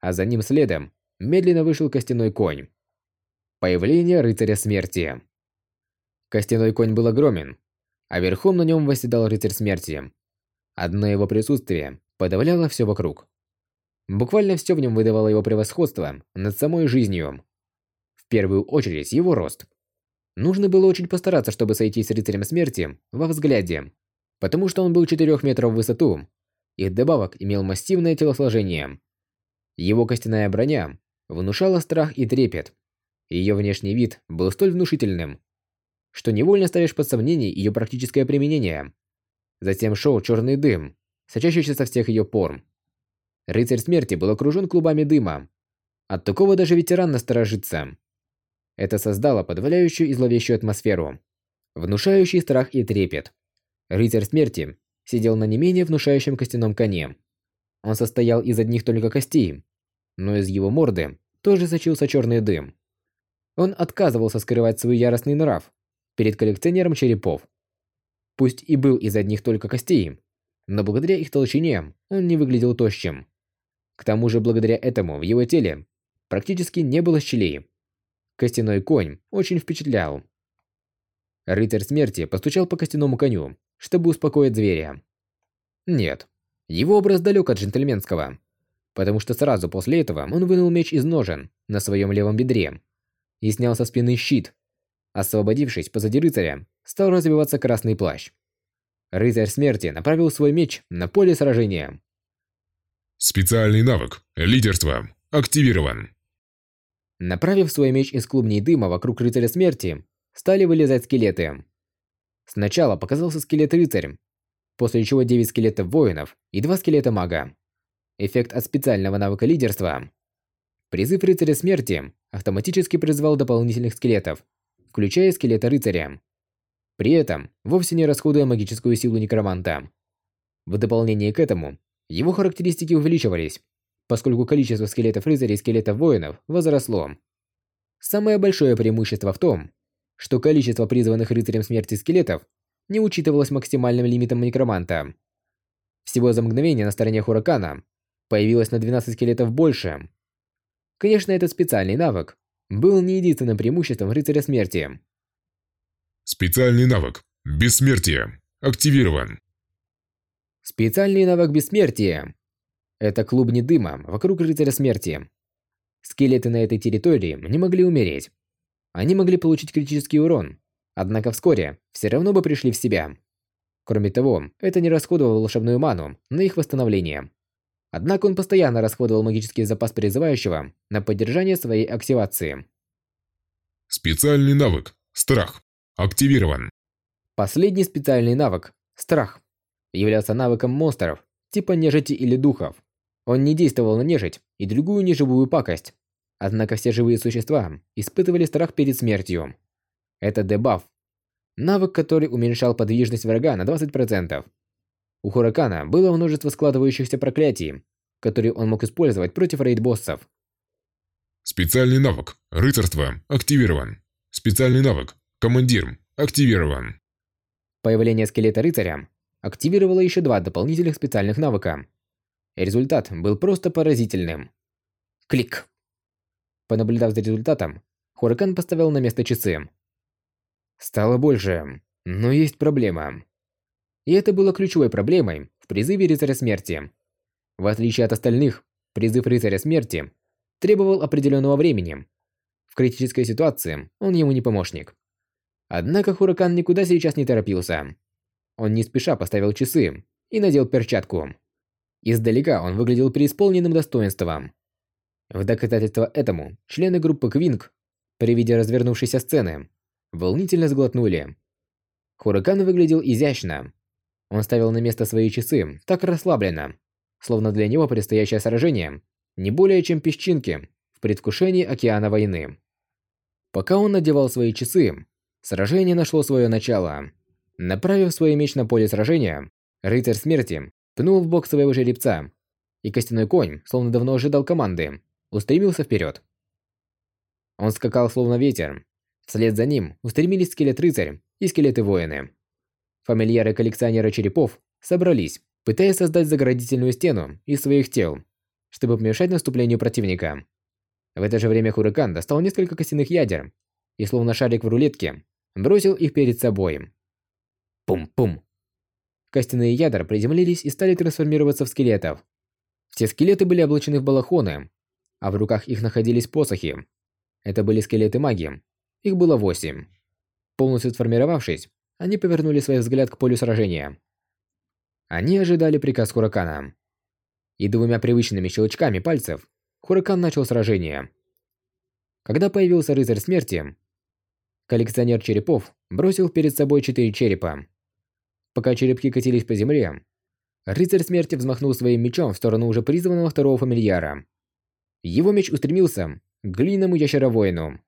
А за ним следом медленно вышел костяной конь. Появление рыцаря смерти. Костяной конь был огромен, а верхом на нем восседал рыцарь смерти. Одно его присутствие подавляло все вокруг. Буквально все в нем выдавало его превосходство над самой жизнью. В первую очередь его рост. Нужно было очень постараться, чтобы сойти с рыцарем смерти во взгляде, потому что он был 4 метров в высоту и добавок имел массивное телосложение. Его костяная броня внушала страх и трепет. Ее внешний вид был столь внушительным, что невольно ставишь под сомнение ее практическое применение. Затем шел черный дым, сочащийся со всех ее пор. Рыцарь смерти был окружен клубами дыма. От такого даже ветеран насторожится. Это создало подавляющую и зловещую атмосферу, внушающий страх и трепет. Рыцарь смерти сидел на не менее внушающем костяном коне. Он состоял из одних только костей, но из его морды тоже сочился черный дым. Он отказывался скрывать свой яростный нрав перед коллекционером черепов. Пусть и был из одних только костей, но благодаря их толщине он не выглядел тощим. К тому же благодаря этому в его теле практически не было щелей. Костяной конь очень впечатлял. Рыцарь смерти постучал по костяному коню, чтобы успокоить зверя. Нет, его образ далек от джентльменского, потому что сразу после этого он вынул меч из ножен на своем левом бедре и снял со спины щит. Освободившись позади рыцаря, стал развиваться красный плащ. Рыцарь смерти направил свой меч на поле сражения. Специальный навык «Лидерство» активирован. Направив свой меч из клубней дыма вокруг рыцаря смерти, стали вылезать скелеты. Сначала показался скелет-рыцарь, после чего 9 скелетов воинов и 2 скелета мага. Эффект от специального навыка лидерства. Призыв рыцаря смерти автоматически призвал дополнительных скелетов, включая скелета рыцаря. При этом вовсе не расходуя магическую силу некроманта. В дополнение к этому, его характеристики увеличивались, поскольку количество скелетов рыцарей и скелетов воинов возросло. Самое большое преимущество в том, что количество призванных рыцарем смерти скелетов не учитывалось максимальным лимитом некроманта. Всего за мгновение на стороне Хуракана появилось на 12 скелетов больше. Конечно, этот специальный навык был не единственным преимуществом рыцаря смерти. Специальный навык «Бессмертие» активирован. Специальный навык бессмертия. Это клубни дыма вокруг рыцаря смерти. Скелеты на этой территории не могли умереть. Они могли получить критический урон, однако вскоре все равно бы пришли в себя. Кроме того, это не расходовало волшебную ману на их восстановление. Однако он постоянно расходовал магический запас призывающего на поддержание своей активации. Специальный навык «Страх» активирован. Последний специальный навык «Страх» являлся навыком монстров, типа нежити или духов. Он не действовал на нежить и другую неживую пакость. Однако все живые существа испытывали страх перед смертью. Это дебаф. Навык, который уменьшал подвижность врага на 20%. У Хуракана было множество складывающихся проклятий, которые он мог использовать против рейд-боссов. Специальный навык «Рыцарство» активирован. Специальный навык «Командир» активирован. Появление скелета рыцаря активировало еще два дополнительных специальных навыка. Результат был просто поразительным. Клик. Понаблюдав за результатом, Хуракан поставил на место часы. Стало больше, но есть проблема. И это было ключевой проблемой в призыве Рыцаря Смерти. В отличие от остальных, призыв Рыцаря Смерти требовал определенного времени. В критической ситуации он ему не помощник. Однако Хуракан никуда сейчас не торопился. Он не спеша поставил часы и надел перчатку. Издалека он выглядел преисполненным достоинством. В доказательство этому члены группы Квинг, при виде развернувшейся сцены, волнительно сглотнули. Хуракан выглядел изящно. Он ставил на место свои часы так расслабленно, словно для него предстоящее сражение не более чем песчинки в предвкушении океана войны. Пока он надевал свои часы, сражение нашло свое начало. Направив свой меч на поле сражения, рыцарь смерти пнул в бок своего жеребца, и костяной конь, словно давно ожидал команды, устремился вперед. Он скакал словно ветер. Вслед за ним устремились скелет-рыцарь и скелеты-воины. Фамильяры-коллекционеры черепов собрались, пытаясь создать заградительную стену из своих тел, чтобы помешать наступлению противника. В это же время Хуракан достал несколько костяных ядер и, словно шарик в рулетке, бросил их перед собой. Пум-пум. Костяные ядра приземлились и стали трансформироваться в скелетов. Все скелеты были облачены в балахоны, а в руках их находились посохи. Это были скелеты маги. Их было восемь. Полностью сформировавшись, они повернули свой взгляд к полю сражения. Они ожидали приказ Хуракана. И двумя привычными щелчками пальцев Хуракан начал сражение. Когда появился рыцарь смерти, коллекционер черепов бросил перед собой четыре черепа. Пока черепки катились по земле, рыцарь смерти взмахнул своим мечом в сторону уже призванного второго фамильяра. Его меч устремился к глиному ящеровоину.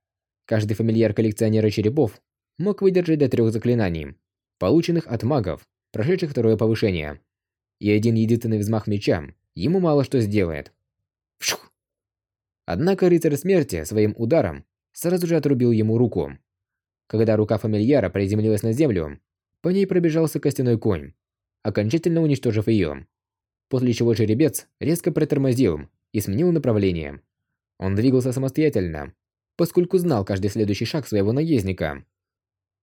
Каждый фамильяр коллекционера черепов мог выдержать до трех заклинаний, полученных от магов, прошедших второе повышение. И один единственный взмах меча ему мало что сделает. Вшух! Однако рыцарь смерти своим ударом сразу же отрубил ему руку. Когда рука фамильяра приземлилась на землю, по ней пробежался костяной конь, окончательно уничтожив ее. После чего жеребец резко притормозил и сменил направление. Он двигался самостоятельно, поскольку знал каждый следующий шаг своего наездника.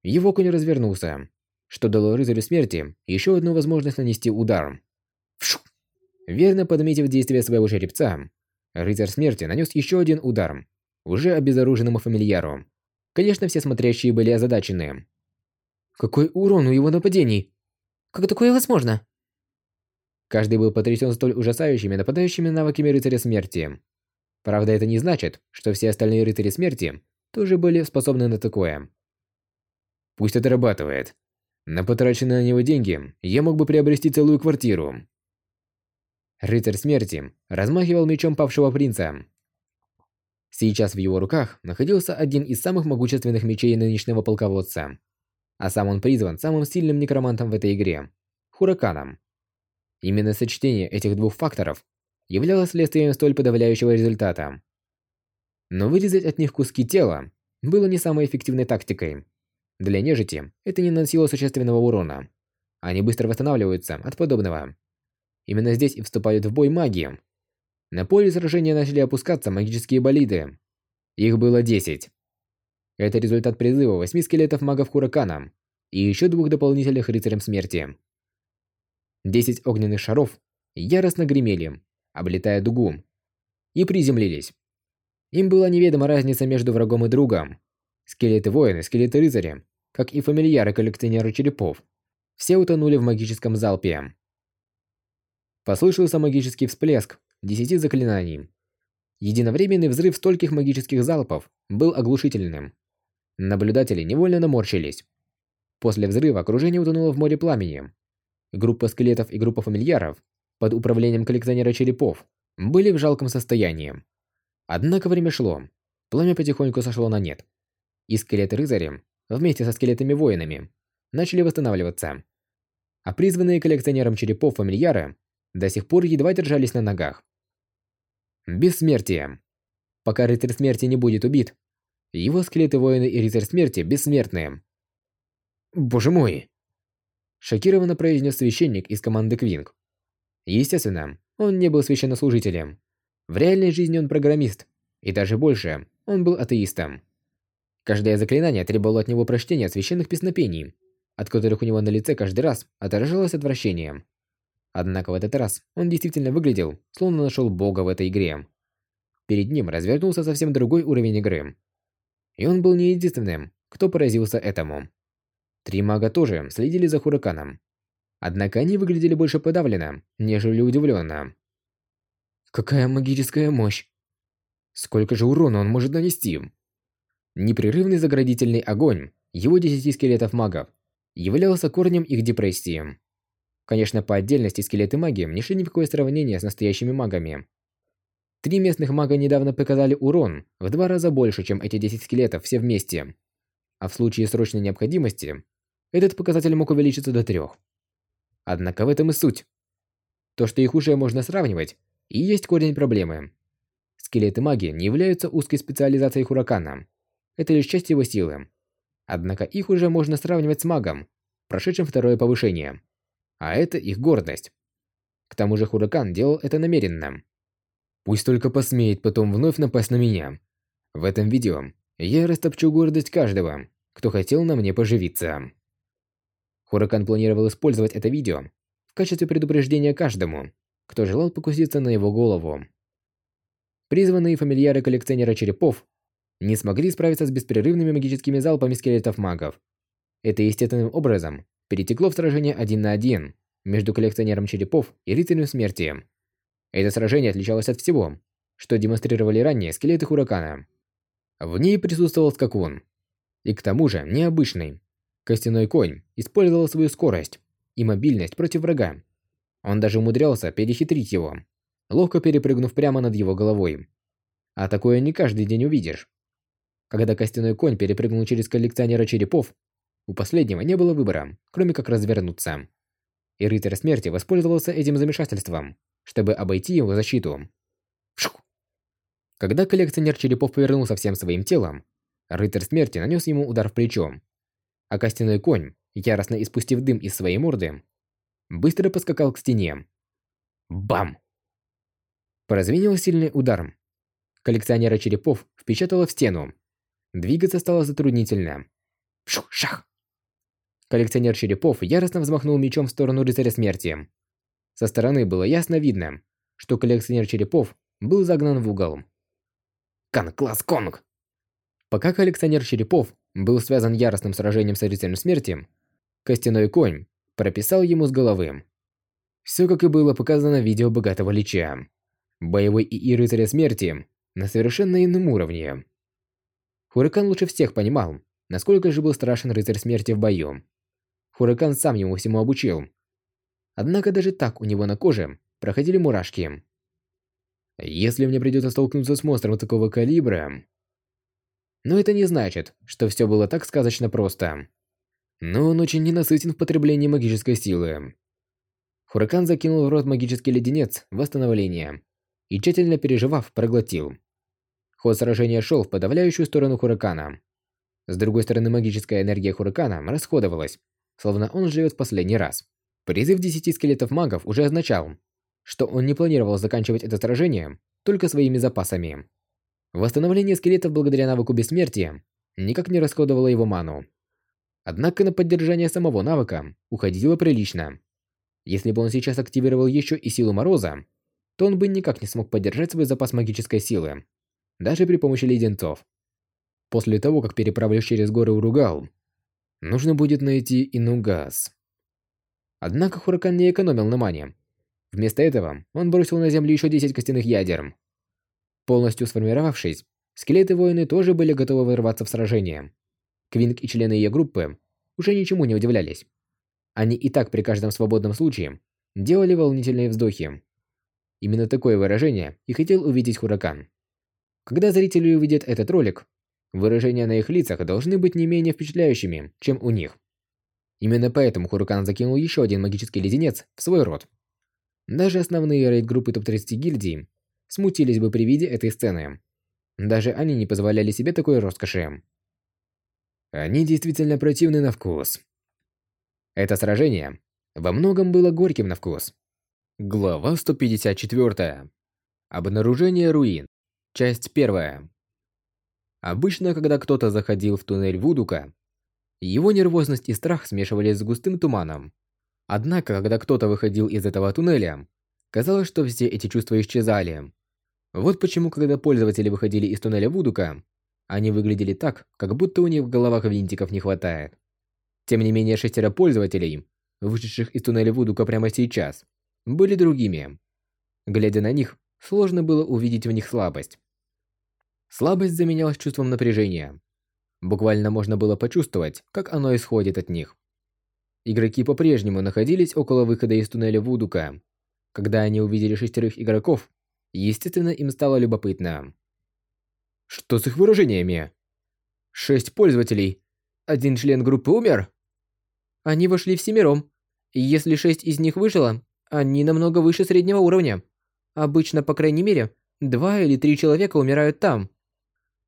Его конь развернулся, что дало рыцарю смерти еще одну возможность нанести удар. Фшу! Верно подметив действия своего жеребца, рыцарь смерти нанес еще один удар, уже обезоруженному фамильяру. Конечно, все смотрящие были озадачены. Какой урон у его нападений? Как такое возможно? Каждый был потрясен столь ужасающими нападающими навыками рыцаря смерти. Правда, это не значит, что все остальные рыцари смерти тоже были способны на такое. Пусть отрабатывает. На потраченные на него деньги я мог бы приобрести целую квартиру. Рыцарь смерти размахивал мечом павшего принца. Сейчас в его руках находился один из самых могущественных мечей нынешнего полководца. А сам он призван самым сильным некромантом в этой игре – Хураканом. Именно сочетание этих двух факторов являлось следствием столь подавляющего результата. Но вырезать от них куски тела было не самой эффективной тактикой. Для нежити это не наносило существенного урона. Они быстро восстанавливаются от подобного. Именно здесь и вступают в бой маги. На поле сражения начали опускаться магические болиды. Их было 10. Это результат призыва восьми скелетов магов Хуракана и еще двух дополнительных рыцарям смерти. 10 огненных шаров яростно гремели, облетая дугу, и приземлились. Им была неведома разница между врагом и другом. Скелеты-воины, скелеты-рыцари, как и фамильяры-коллекционеры черепов, все утонули в магическом залпе. Послышался магический всплеск десяти заклинаний. Единовременный взрыв стольких магических залпов был оглушительным. Наблюдатели невольно наморщились. После взрыва окружение утонуло в море пламени. Группа скелетов и группа фамильяров под управлением коллекционера черепов были в жалком состоянии. Однако время шло. Пламя потихоньку сошло на нет. И скелеты-рыцари, вместе со скелетами-воинами, начали восстанавливаться. А призванные коллекционером черепов фамильяры до сих пор едва держались на ногах. Бессмертие. Пока рыцарь смерти не будет убит, его скелеты-воины и рыцарь смерти бессмертные. Боже мой! Шокированно произнес священник из команды Квинг. Естественно, он не был священнослужителем. В реальной жизни он программист, и даже больше, он был атеистом. Каждое заклинание требовало от него прочтения священных песнопений, от которых у него на лице каждый раз отражалось отвращение. Однако в этот раз он действительно выглядел, словно нашел бога в этой игре. Перед ним развернулся совсем другой уровень игры. И он был не единственным, кто поразился этому. Три мага тоже следили за Хураканом. Однако они выглядели больше подавленно, нежели удивленно. Какая магическая мощь! Сколько же урона он может нанести? Непрерывный заградительный огонь его десяти скелетов магов являлся корнем их депрессии. Конечно, по отдельности скелеты маги не шли ни в какое сравнение с настоящими магами. Три местных мага недавно показали урон в два раза больше, чем эти 10 скелетов все вместе. А в случае срочной необходимости, этот показатель мог увеличиться до трех. Однако в этом и суть. То, что их уже можно сравнивать, и есть корень проблемы. Скелеты маги не являются узкой специализацией Хуракана. Это лишь часть его силы. Однако их уже можно сравнивать с магом, прошедшим второе повышение. А это их гордость. К тому же Хуракан делал это намеренно. Пусть только посмеет потом вновь напасть на меня. В этом видео я растопчу гордость каждого, кто хотел на мне поживиться. Хуракан планировал использовать это видео в качестве предупреждения каждому, кто желал покуситься на его голову. Призванные фамильяры коллекционера черепов не смогли справиться с беспрерывными магическими залпами скелетов-магов. Это естественным образом перетекло в сражение один на один между коллекционером черепов и рыцарем смерти. Это сражение отличалось от всего, что демонстрировали ранее скелеты Хуракана. В ней присутствовал скакун. И к тому же необычный. Костяной конь использовал свою скорость и мобильность против врага. Он даже умудрялся перехитрить его, ловко перепрыгнув прямо над его головой. А такое не каждый день увидишь. Когда костяной конь перепрыгнул через коллекционера черепов, у последнего не было выбора, кроме как развернуться. И рыцарь смерти воспользовался этим замешательством, чтобы обойти его защиту. Шух! Когда коллекционер черепов повернулся всем своим телом, рыцарь смерти нанес ему удар в плечо. А костяной конь, яростно испустив дым из своей морды, быстро поскакал к стене. Бам! Прозвенел сильный удар. Коллекционера черепов впечатало в стену. Двигаться стало затруднительно. Шух-шах! Коллекционер черепов яростно взмахнул мечом в сторону рыцаря смерти. Со стороны было ясно видно, что коллекционер черепов был загнан в угол. Кан-класс Конг! Пока коллекционер черепов был связан яростным сражением с рыцарем смерти, костяной конь прописал ему с головы. Все как и было показано в видео богатого лича. Боевой ИИ рыцаря смерти на совершенно ином уровне. Хуракан лучше всех понимал, насколько же был страшен рыцарь смерти в бою. Хуракан сам ему всему обучил. Однако даже так у него на коже проходили мурашки. Если мне придется столкнуться с монстром такого калибра... Но это не значит, что все было так сказочно просто. Но он очень ненасытен в потреблении магической силы. Хуракан закинул в рот магический леденец восстановления и, тщательно переживав, проглотил. Ход сражения шел в подавляющую сторону Хуракана. С другой стороны, магическая энергия Хуракана расходовалась, словно он живет в последний раз. Призыв десяти скелетов магов уже означал, что он не планировал заканчивать это сражение только своими запасами. Восстановление скелетов благодаря навыку бессмертия никак не расходовало его ману. Однако на поддержание самого навыка уходило прилично. Если бы он сейчас активировал еще и силу Мороза, то он бы никак не смог поддержать свой запас магической силы, даже при помощи леденцов. После того, как переправлюсь через горы Уругал, нужно будет найти Инугас. Однако Хуракан не экономил на мане. Вместо этого он бросил на землю еще 10 костяных ядер. Полностью сформировавшись, скелеты-воины тоже были готовы вырваться в сражение. Квинг и члены ее группы уже ничему не удивлялись. Они и так при каждом свободном случае делали волнительные вздохи. Именно такое выражение и хотел увидеть Хуракан. Когда зрители увидят этот ролик, выражения на их лицах должны быть не менее впечатляющими, чем у них. Именно поэтому Хуракан закинул еще один магический леденец в свой рот. Даже основные рейд-группы топ-30 гильдии смутились бы при виде этой сцены. Даже они не позволяли себе такой роскоши. Они действительно противны на вкус. Это сражение во многом было горьким на вкус. Глава 154. Обнаружение руин. Часть 1. Обычно, когда кто-то заходил в туннель Вудука, его нервозность и страх смешивались с густым туманом. Однако, когда кто-то выходил из этого туннеля, казалось, что все эти чувства исчезали. Вот почему, когда пользователи выходили из туннеля Вудука, они выглядели так, как будто у них в головах винтиков не хватает. Тем не менее, шестеро пользователей, вышедших из туннеля Вудука прямо сейчас, были другими. Глядя на них, сложно было увидеть в них слабость. Слабость заменялась чувством напряжения. Буквально можно было почувствовать, как оно исходит от них. Игроки по-прежнему находились около выхода из туннеля Вудука. Когда они увидели шестерых игроков, естественно, им стало любопытно. Что с их выражениями? Шесть пользователей. Один член группы умер? Они вошли всемиром. И если шесть из них выжило, они намного выше среднего уровня. Обычно, по крайней мере, два или три человека умирают там.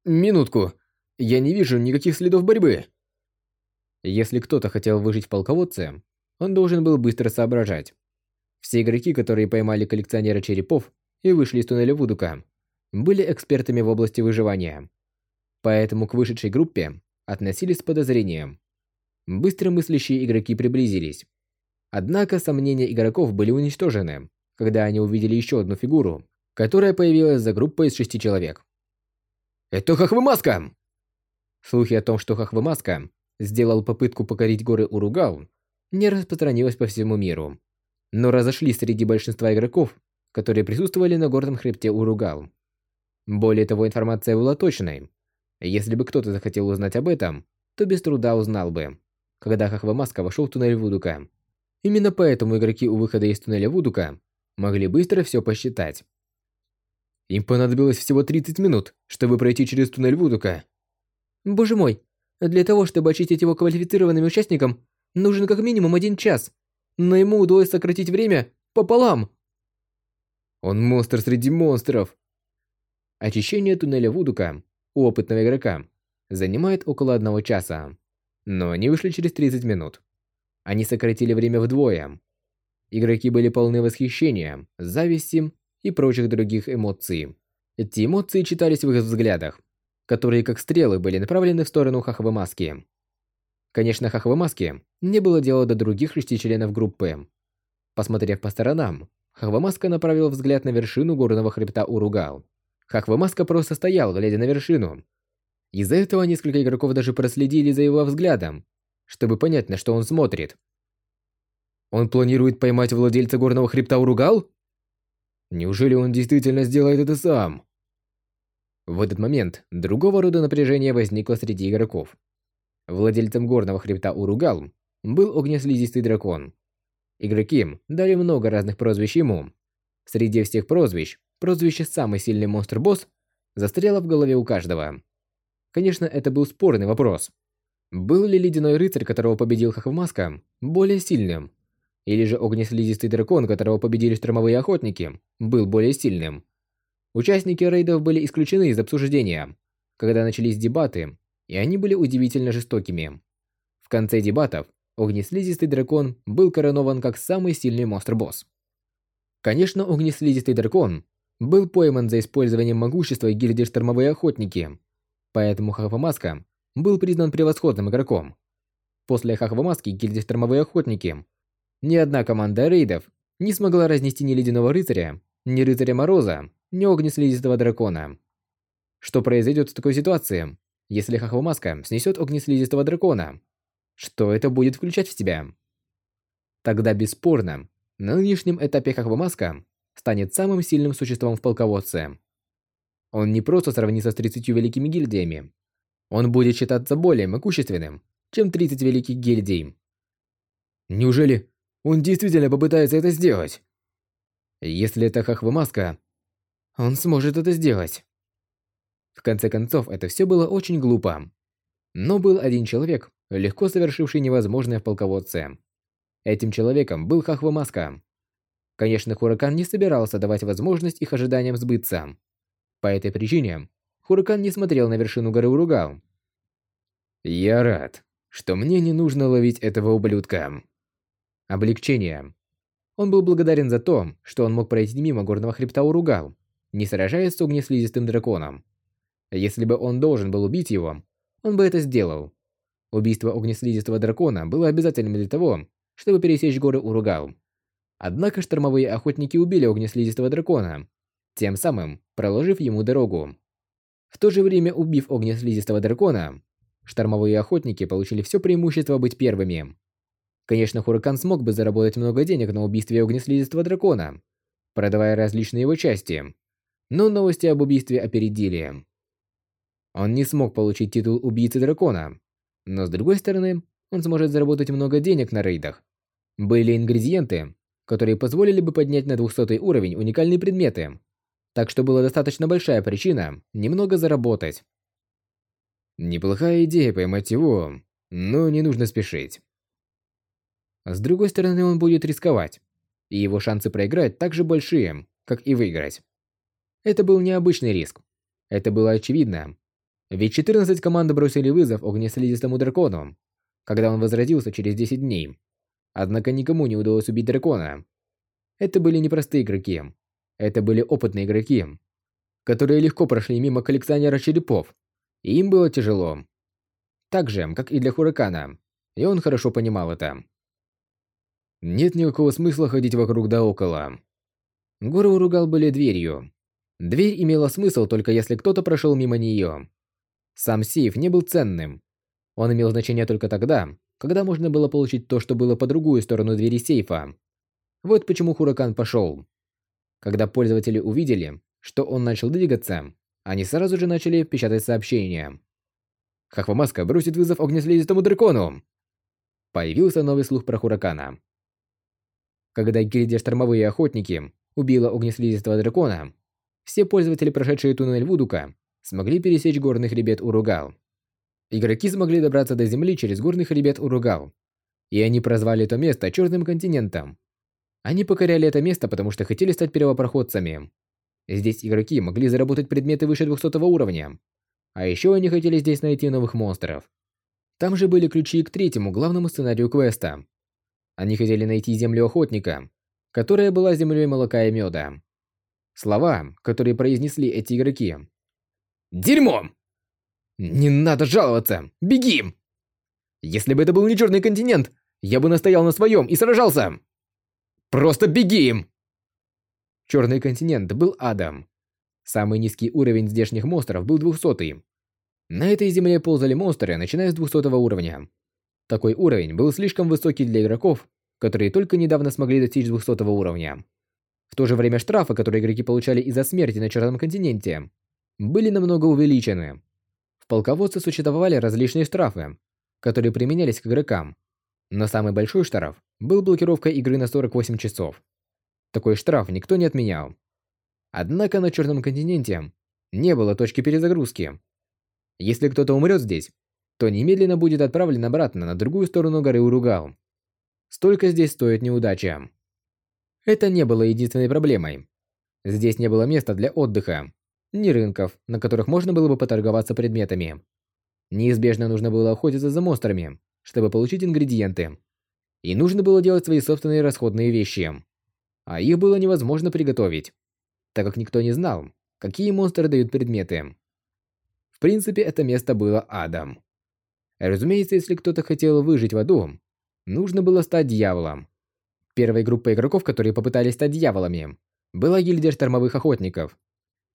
Минутку. Я не вижу никаких следов борьбы. Если кто-то хотел выжить в полководце, он должен был быстро соображать. Все игроки, которые поймали коллекционера черепов и вышли из туннеля Вудука, были экспертами в области выживания. Поэтому к вышедшей группе относились с подозрением. Быстро мыслящие игроки приблизились. Однако сомнения игроков были уничтожены, когда они увидели еще одну фигуру, которая появилась за группой из шести человек. «Это Хахвымаска!» Слухи о том, что Хахвымаска сделал попытку покорить горы Уругал, не распространилось по всему миру, но разошлись среди большинства игроков, которые присутствовали на горном хребте Уругал. Более того, информация была точной. Если бы кто-то захотел узнать об этом, то без труда узнал бы, когда Хахвамаска вошел в туннель Вудука. Именно поэтому игроки у выхода из туннеля Вудука могли быстро все посчитать. Им понадобилось всего 30 минут, чтобы пройти через туннель Вудука. Боже мой, для того, чтобы очистить его квалифицированным участникам, нужен как минимум один час. Но ему удалось сократить время пополам. Он монстр среди монстров. Очищение туннеля Вудука у опытного игрока занимает около одного часа, но они вышли через 30 минут. Они сократили время вдвое. Игроки были полны восхищения, зависти и прочих других эмоций. Эти эмоции читались в их взглядах, которые как стрелы были направлены в сторону Хахвы Маски. Конечно, Хахвы Маски не было дела до других шести членов группы. Посмотрев по сторонам, Хахва Маска направил взгляд на вершину горного хребта Уругал. Хахва Маска просто стоял, глядя на вершину. Из-за этого несколько игроков даже проследили за его взглядом, чтобы понять, на что он смотрит. Он планирует поймать владельца горного хребта Уругал? Неужели он действительно сделает это сам? В этот момент другого рода напряжение возникло среди игроков. Владельцем горного хребта Уругал был огнеслизистый дракон. Игроки дали много разных прозвищ ему. Среди всех прозвищ, прозвище «Самый сильный монстр-босс» застряло в голове у каждого. Конечно, это был спорный вопрос. Был ли ледяной рыцарь, которого победил Хахвмаска, более сильным? Или же огнеслизистый дракон, которого победили штормовые охотники, был более сильным? Участники рейдов были исключены из обсуждения, когда начались дебаты, и они были удивительно жестокими. В конце дебатов огнеслизистый дракон был коронован как самый сильный монстр-босс. Конечно, огнеслизистый дракон был пойман за использованием могущества гильдии штормовые охотники, поэтому Хахвамаска был признан превосходным игроком. После Хахвамаски гильдии штормовые охотники ни одна команда рейдов не смогла разнести ни Ледяного Рыцаря, ни Рыцаря Мороза, ни огнеслизистого дракона. Что произойдет в такой ситуации, если Хахвамаска снесет огнеслизистого дракона? Что это будет включать в себя? Тогда бесспорно, на нынешнем этапе Хахвамаска станет самым сильным существом в полководце. Он не просто сравнится с 30 великими гильдиями. Он будет считаться более могущественным, чем 30 великих гильдий. Неужели он действительно попытается это сделать? Если это Хахвамаска, он сможет это сделать. В конце концов, это все было очень глупо. Но был один человек, легко совершивший невозможное в полководце. Этим человеком был Хахва Маска. Конечно, Хуракан не собирался давать возможность их ожиданиям сбыться. По этой причине Хуракан не смотрел на вершину горы Уругал. «Я рад, что мне не нужно ловить этого ублюдка». Облегчение. Он был благодарен за то, что он мог пройти мимо горного хребта Уругал не сражаясь с огнеслизистым драконом. Если бы он должен был убить его, он бы это сделал. Убийство огнеслизистого дракона было обязательным для того, чтобы пересечь горы Уругал. Однако штормовые охотники убили огнеслизистого дракона, тем самым проложив ему дорогу. В то же время, убив огнеслизистого дракона, штормовые охотники получили все преимущество быть первыми. Конечно, Хуракан смог бы заработать много денег на убийстве огнеслизистого дракона, продавая различные его части но новости об убийстве опередили. Он не смог получить титул убийцы дракона, но с другой стороны, он сможет заработать много денег на рейдах. Были ингредиенты, которые позволили бы поднять на 200 уровень уникальные предметы, так что была достаточно большая причина немного заработать. Неплохая идея поймать его, но не нужно спешить. С другой стороны, он будет рисковать, и его шансы проиграть также большие, как и выиграть. Это был необычный риск. Это было очевидно. Ведь 14 команд бросили вызов огнеслизистому дракону, когда он возродился через 10 дней. Однако никому не удалось убить дракона. Это были не простые игроки. Это были опытные игроки, которые легко прошли мимо коллекционера черепов, и им было тяжело. Так же, как и для Хуракана, и он хорошо понимал это. Нет никакого смысла ходить вокруг да около. Горы Уругал были дверью, Дверь имела смысл только если кто-то прошел мимо нее. Сам сейф не был ценным. Он имел значение только тогда, когда можно было получить то, что было по другую сторону двери сейфа. Вот почему Хуракан пошел. Когда пользователи увидели, что он начал двигаться, они сразу же начали печатать сообщения. Хахвамаска бросит вызов огнеслизистому дракону. Появился новый слух про Хуракана. Когда гильдия штормовые охотники убила огнеслизистого дракона, все пользователи, прошедшие туннель Вудука, смогли пересечь горный хребет Уругал. Игроки смогли добраться до земли через горный хребет Уругал, и они прозвали это место Черным континентом. Они покоряли это место, потому что хотели стать первопроходцами. Здесь игроки могли заработать предметы выше 200 уровня. А еще они хотели здесь найти новых монстров. Там же были ключи к третьему главному сценарию квеста. Они хотели найти землю охотника, которая была землей молока и меда. Слова, которые произнесли эти игроки. «Дерьмо! Не надо жаловаться! Беги!» Если бы это был не Черный континент, я бы настоял на своем и сражался! Просто беги! Черный континент был адом. Самый низкий уровень здешних монстров был 200 На этой земле ползали монстры, начиная с 200 уровня. Такой уровень был слишком высокий для игроков, которые только недавно смогли достичь 200 уровня. В то же время штрафы, которые игроки получали из-за смерти на Черном континенте, были намного увеличены. В полководце существовали различные штрафы, которые применялись к игрокам. Но самый большой штраф был блокировка игры на 48 часов. Такой штраф никто не отменял. Однако на Черном континенте не было точки перезагрузки. Если кто-то умрет здесь, то немедленно будет отправлен обратно на другую сторону горы Уругал. Столько здесь стоит неудача. Это не было единственной проблемой. Здесь не было места для отдыха, ни рынков, на которых можно было бы поторговаться предметами. Неизбежно нужно было охотиться за монстрами, чтобы получить ингредиенты. И нужно было делать свои собственные расходные вещи. А их было невозможно приготовить, так как никто не знал, какие монстры дают предметы. В принципе, это место было адом. Разумеется, если кто-то хотел выжить в аду, нужно было стать дьяволом. Первой группой игроков, которые попытались стать дьяволами, была гильдия штормовых охотников.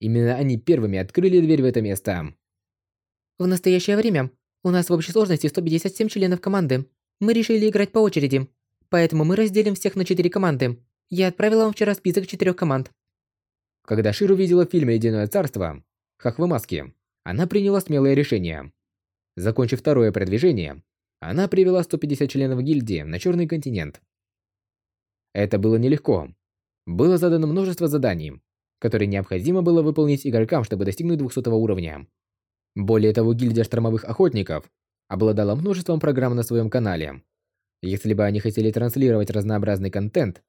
Именно они первыми открыли дверь в это место. В настоящее время у нас в общей сложности 157 членов команды. Мы решили играть по очереди. Поэтому мы разделим всех на 4 команды. Я отправила вам вчера список четырех команд. Когда Шир увидела в фильме «Ледяное царство» Хахвы Маски, она приняла смелое решение. Закончив второе продвижение, она привела 150 членов гильдии на Черный континент. Это было нелегко. Было задано множество заданий, которые необходимо было выполнить игрокам, чтобы достигнуть 200 уровня. Более того, гильдия штормовых охотников обладала множеством программ на своем канале. Если бы они хотели транслировать разнообразный контент,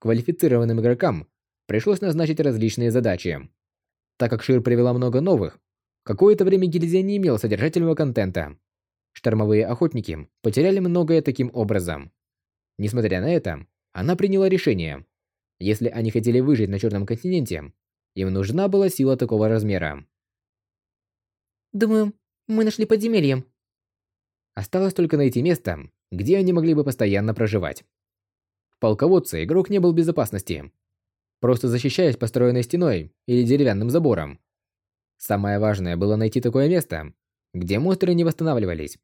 квалифицированным игрокам пришлось назначить различные задачи. Так как Шир привела много новых, какое-то время гильдия не имела содержательного контента. Штормовые охотники потеряли многое таким образом. Несмотря на это, она приняла решение. Если они хотели выжить на Черном континенте, им нужна была сила такого размера. Думаю, мы нашли подземелье. Осталось только найти место, где они могли бы постоянно проживать. В полководце игрок не был в безопасности, просто защищаясь построенной стеной или деревянным забором. Самое важное было найти такое место, где монстры не восстанавливались.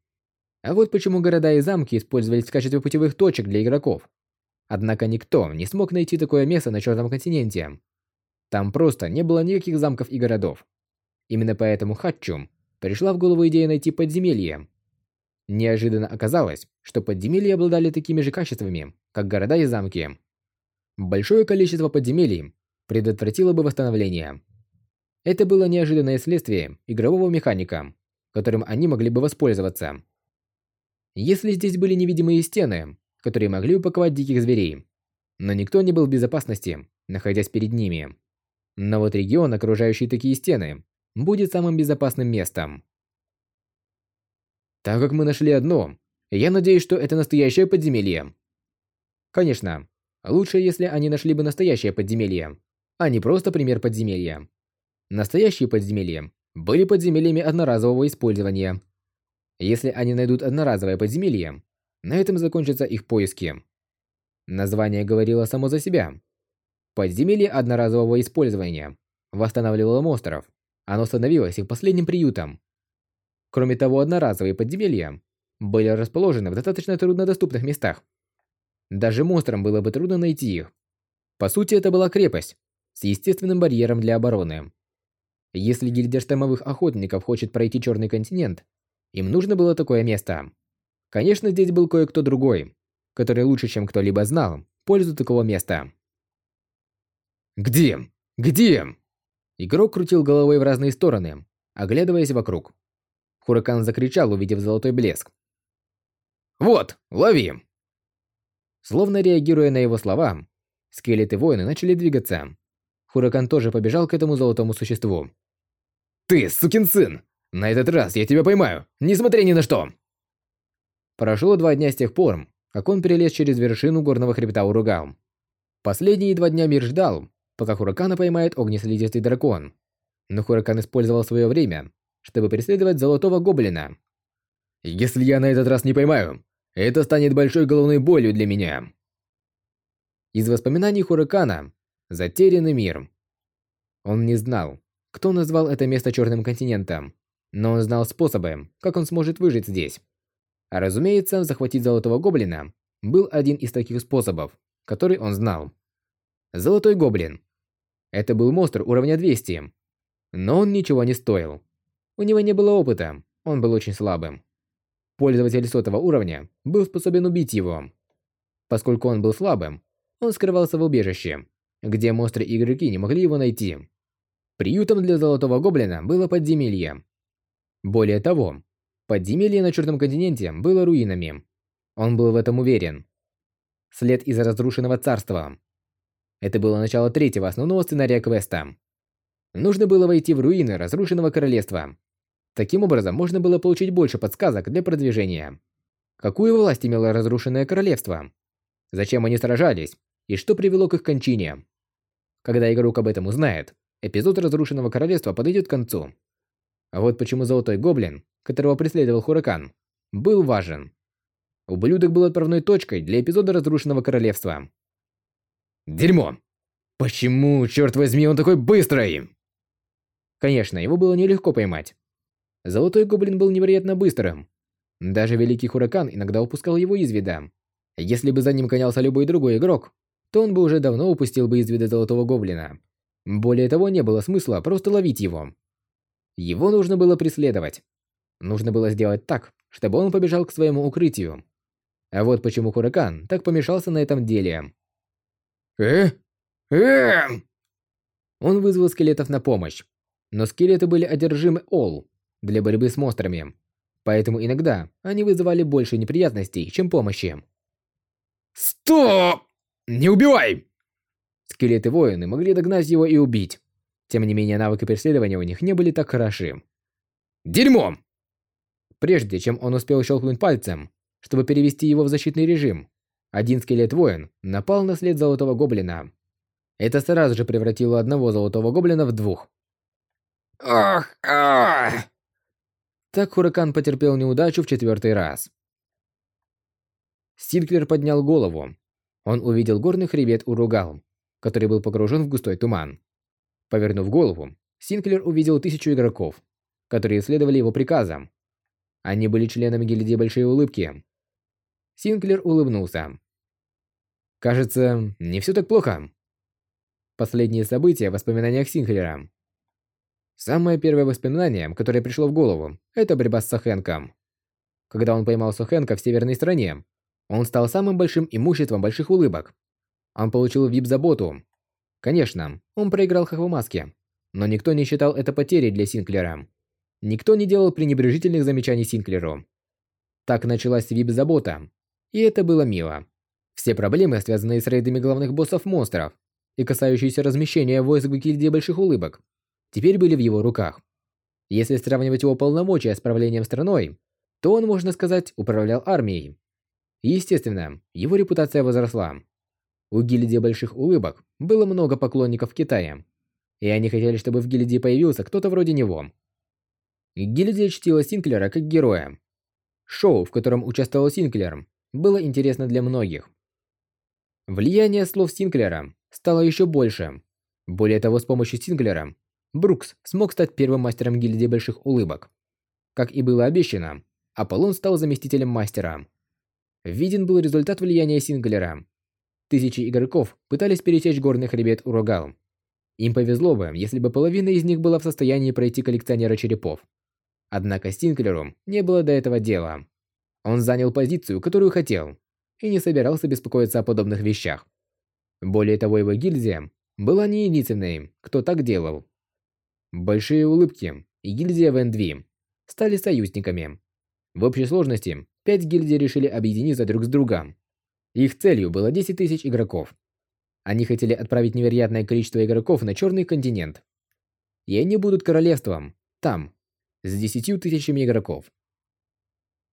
А вот почему города и замки использовались в качестве путевых точек для игроков. Однако никто не смог найти такое место на Черном континенте. Там просто не было никаких замков и городов. Именно поэтому Хатчум пришла в голову идея найти подземелье. Неожиданно оказалось, что подземелья обладали такими же качествами, как города и замки. Большое количество подземелий предотвратило бы восстановление. Это было неожиданное следствие игрового механика, которым они могли бы воспользоваться. Если здесь были невидимые стены, которые могли упаковать диких зверей, но никто не был в безопасности, находясь перед ними. Но вот регион, окружающий такие стены, будет самым безопасным местом. Так как мы нашли одно, я надеюсь, что это настоящее подземелье. Конечно, лучше, если они нашли бы настоящее подземелье, а не просто пример подземелья. Настоящие подземелья были подземельями одноразового использования. Если они найдут одноразовое подземелье, на этом закончатся их поиски. Название говорило само за себя. Подземелье одноразового использования восстанавливало монстров, оно становилось их последним приютом. Кроме того, одноразовые подземелья были расположены в достаточно труднодоступных местах. Даже монстрам было бы трудно найти их. По сути, это была крепость с естественным барьером для обороны. Если гильдия штормовых охотников хочет пройти Черный континент, им нужно было такое место. Конечно, здесь был кое-кто другой, который лучше, чем кто-либо знал, пользу такого места. «Где? Где?» Игрок крутил головой в разные стороны, оглядываясь вокруг. Хуракан закричал, увидев золотой блеск. «Вот, лови!» Словно реагируя на его слова, скелеты воины начали двигаться. Хуракан тоже побежал к этому золотому существу. «Ты, сукин сын! На этот раз я тебя поймаю, несмотря ни на что!» Прошло два дня с тех пор, как он перелез через вершину горного хребта Уругал. Последние два дня мир ждал, пока Хуракана поймает огнеслизистый дракон. Но Хуракан использовал свое время, чтобы преследовать золотого гоблина. «Если я на этот раз не поймаю, это станет большой головной болью для меня». Из воспоминаний Хуракана «Затерянный мир». Он не знал, кто назвал это место Черным континентом, но он знал способы, как он сможет выжить здесь. А разумеется, захватить Золотого Гоблина был один из таких способов, который он знал. Золотой Гоблин. Это был монстр уровня 200. Но он ничего не стоил. У него не было опыта, он был очень слабым. Пользователь сотого уровня был способен убить его. Поскольку он был слабым, он скрывался в убежище, где монстры и игроки не могли его найти. Приютом для Золотого Гоблина было подземелье. Более того, Подземелье на Черном континенте было руинами. Он был в этом уверен. След из разрушенного царства. Это было начало третьего основного сценария квеста. Нужно было войти в руины разрушенного королевства. Таким образом, можно было получить больше подсказок для продвижения. Какую власть имело разрушенное королевство? Зачем они сражались? И что привело к их кончине? Когда игрок об этом узнает, эпизод разрушенного королевства подойдет к концу. А вот почему Золотой Гоблин которого преследовал Хуракан, был важен. Ублюдок был отправной точкой для эпизода Разрушенного Королевства. Дерьмо! Почему, черт возьми, он такой быстрый? Конечно, его было нелегко поймать. Золотой Гоблин был невероятно быстрым. Даже Великий Хуракан иногда упускал его из вида. Если бы за ним гонялся любой другой игрок, то он бы уже давно упустил бы из вида Золотого Гоблина. Более того, не было смысла просто ловить его. Его нужно было преследовать. Нужно было сделать так, чтобы он побежал к своему укрытию. А вот почему Хуракан так помешался на этом деле. Э? Э? Он вызвал скелетов на помощь. Но скелеты были одержимы Ол для борьбы с монстрами. Поэтому иногда они вызывали больше неприятностей, чем помощи. Стоп! Не убивай! Скелеты-воины могли догнать его и убить. Тем не менее, навыки преследования у них не были так хороши. Дерьмо! Прежде чем он успел щелкнуть пальцем, чтобы перевести его в защитный режим, один скелет-воин напал на след Золотого Гоблина. Это сразу же превратило одного Золотого Гоблина в двух. Ох, ах! Так Хуракан потерпел неудачу в четвертый раз. Синклер поднял голову. Он увидел горный хребет Уругал, который был погружен в густой туман. Повернув голову, Синклер увидел тысячу игроков, которые следовали его приказам они были членами гильдии Большой Улыбки. Синклер улыбнулся. Кажется, не все так плохо. Последние события в воспоминаниях Синклера. Самое первое воспоминание, которое пришло в голову, это борьба с Сахенком. Когда он поймал Сахенка в северной стране, он стал самым большим имуществом больших улыбок. Он получил вип-заботу. Конечно, он проиграл Хохвамаске, но никто не считал это потерей для Синклера. Никто не делал пренебрежительных замечаний Синклеру. Так началась вип-забота, и это было мило. Все проблемы, связанные с рейдами главных боссов монстров и касающиеся размещения войск гильдии Больших Улыбок, теперь были в его руках. Если сравнивать его полномочия с правлением страной, то он, можно сказать, управлял армией. естественно, его репутация возросла. У гильдии Больших Улыбок было много поклонников в Китае, и они хотели, чтобы в гильдии появился кто-то вроде него. Гильдия чтила Синклера как героя. Шоу, в котором участвовал Синклер, было интересно для многих. Влияние слов Синклера стало еще больше. Более того, с помощью Синклера Брукс смог стать первым мастером гильдии Больших Улыбок. Как и было обещано, Аполлон стал заместителем мастера. Виден был результат влияния Синклера. Тысячи игроков пытались пересечь горный хребет Уругал. Им повезло бы, если бы половина из них была в состоянии пройти коллекционера черепов. Однако Стинклеру не было до этого дела. Он занял позицию, которую хотел, и не собирался беспокоиться о подобных вещах. Более того, его гильдия была не единственной, кто так делал. Большие улыбки и гильдия Вендви стали союзниками. В общей сложности, пять гильдий решили объединиться друг с другом. Их целью было 10 тысяч игроков. Они хотели отправить невероятное количество игроков на Черный континент. И они будут королевством, там, с десятью тысячами игроков.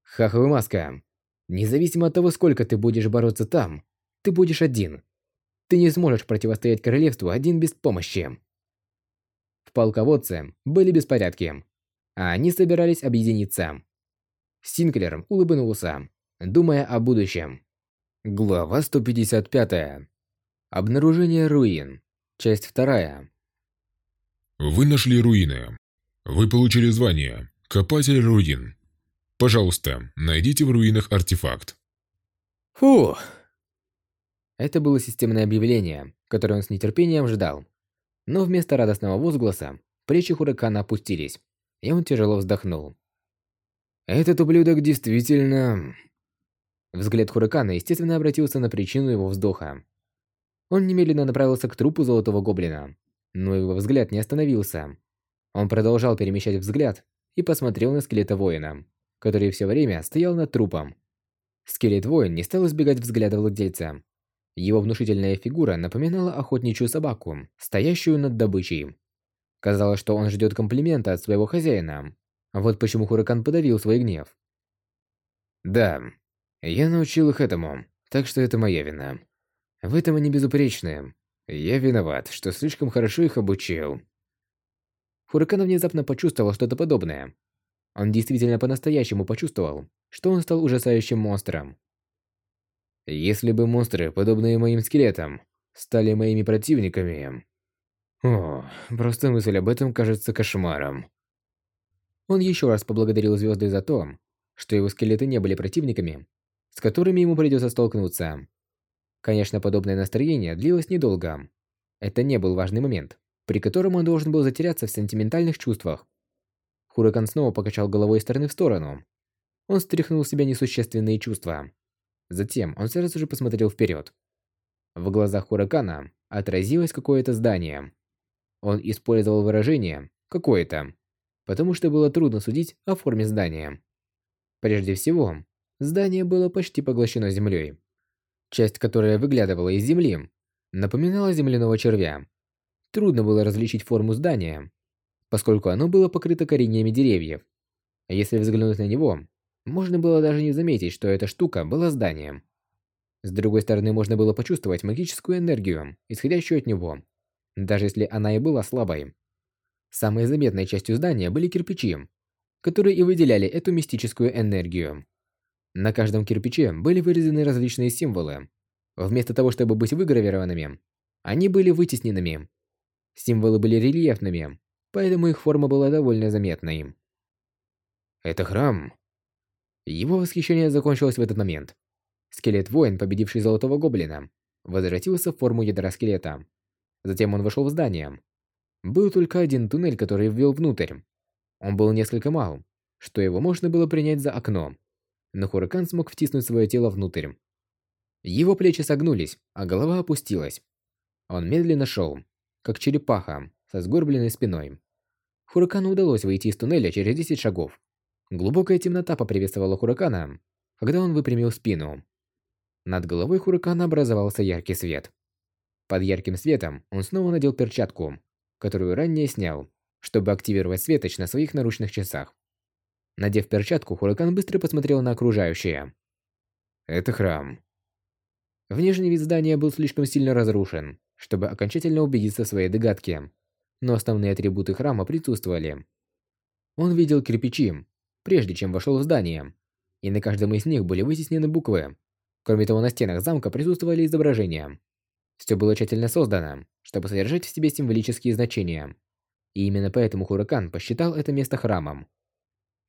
Хаховая маска. Независимо от того, сколько ты будешь бороться там, ты будешь один. Ты не сможешь противостоять королевству один без помощи. В полководце были беспорядки, а они собирались объединиться. Синклер улыбнулся, думая о будущем. Глава 155. Обнаружение руин. Часть 2. Вы нашли руины. Вы получили звание «Копатель руин». Пожалуйста, найдите в руинах артефакт. Фу. Это было системное объявление, которое он с нетерпением ждал. Но вместо радостного возгласа плечи Хуракана опустились, и он тяжело вздохнул. Этот ублюдок действительно... Взгляд Хуракана, естественно, обратился на причину его вздоха. Он немедленно направился к трупу Золотого Гоблина, но его взгляд не остановился. Он продолжал перемещать взгляд и посмотрел на скелета воина, который все время стоял над трупом. Скелет-воин не стал избегать взгляда владельца. Его внушительная фигура напоминала охотничью собаку, стоящую над добычей. Казалось, что он ждет комплимента от своего хозяина. Вот почему Хуракан подавил свой гнев. Да, я научил их этому, так что это моя вина. В этом они безупречны. Я виноват, что слишком хорошо их обучил. Хуракан внезапно почувствовал что-то подобное. Он действительно по-настоящему почувствовал, что он стал ужасающим монстром. Если бы монстры, подобные моим скелетам, стали моими противниками... О, просто мысль об этом кажется кошмаром. Он еще раз поблагодарил звезды за то, что его скелеты не были противниками, с которыми ему придется столкнуться. Конечно, подобное настроение длилось недолго. Это не был важный момент, при котором он должен был затеряться в сентиментальных чувствах. Хуракан снова покачал головой из стороны в сторону. Он стряхнул с себя несущественные чувства. Затем он сразу же посмотрел вперед. В глазах Хуракана отразилось какое-то здание. Он использовал выражение «какое-то», потому что было трудно судить о форме здания. Прежде всего, здание было почти поглощено землей. Часть, которая выглядывала из земли, напоминала земляного червя. Трудно было различить форму здания, поскольку оно было покрыто кореньями деревьев. Если взглянуть на него, можно было даже не заметить, что эта штука была зданием. С другой стороны, можно было почувствовать магическую энергию, исходящую от него, даже если она и была слабой. Самой заметной частью здания были кирпичи, которые и выделяли эту мистическую энергию. На каждом кирпиче были вырезаны различные символы. Вместо того, чтобы быть выгравированными, они были вытесненными. Символы были рельефными, поэтому их форма была довольно заметной. Это храм. Его восхищение закончилось в этот момент. Скелет-воин, победивший Золотого Гоблина, возвратился в форму ядра скелета. Затем он вошел в здание. Был только один туннель, который ввел внутрь. Он был несколько мал, что его можно было принять за окно. Но Хуракан смог втиснуть свое тело внутрь. Его плечи согнулись, а голова опустилась. Он медленно шел, как черепаха, со сгорбленной спиной. Хуракану удалось выйти из туннеля через 10 шагов. Глубокая темнота поприветствовала Хуракана, когда он выпрямил спину. Над головой Хуракана образовался яркий свет. Под ярким светом он снова надел перчатку, которую ранее снял, чтобы активировать светоч на своих наручных часах. Надев перчатку, Хуракан быстро посмотрел на окружающее. Это храм. Внешний вид здания был слишком сильно разрушен, чтобы окончательно убедиться в своей догадке, но основные атрибуты храма присутствовали. Он видел кирпичи, прежде чем вошел в здание, и на каждом из них были вытеснены буквы. Кроме того, на стенах замка присутствовали изображения. Все было тщательно создано, чтобы содержать в себе символические значения. И именно поэтому Хуракан посчитал это место храмом.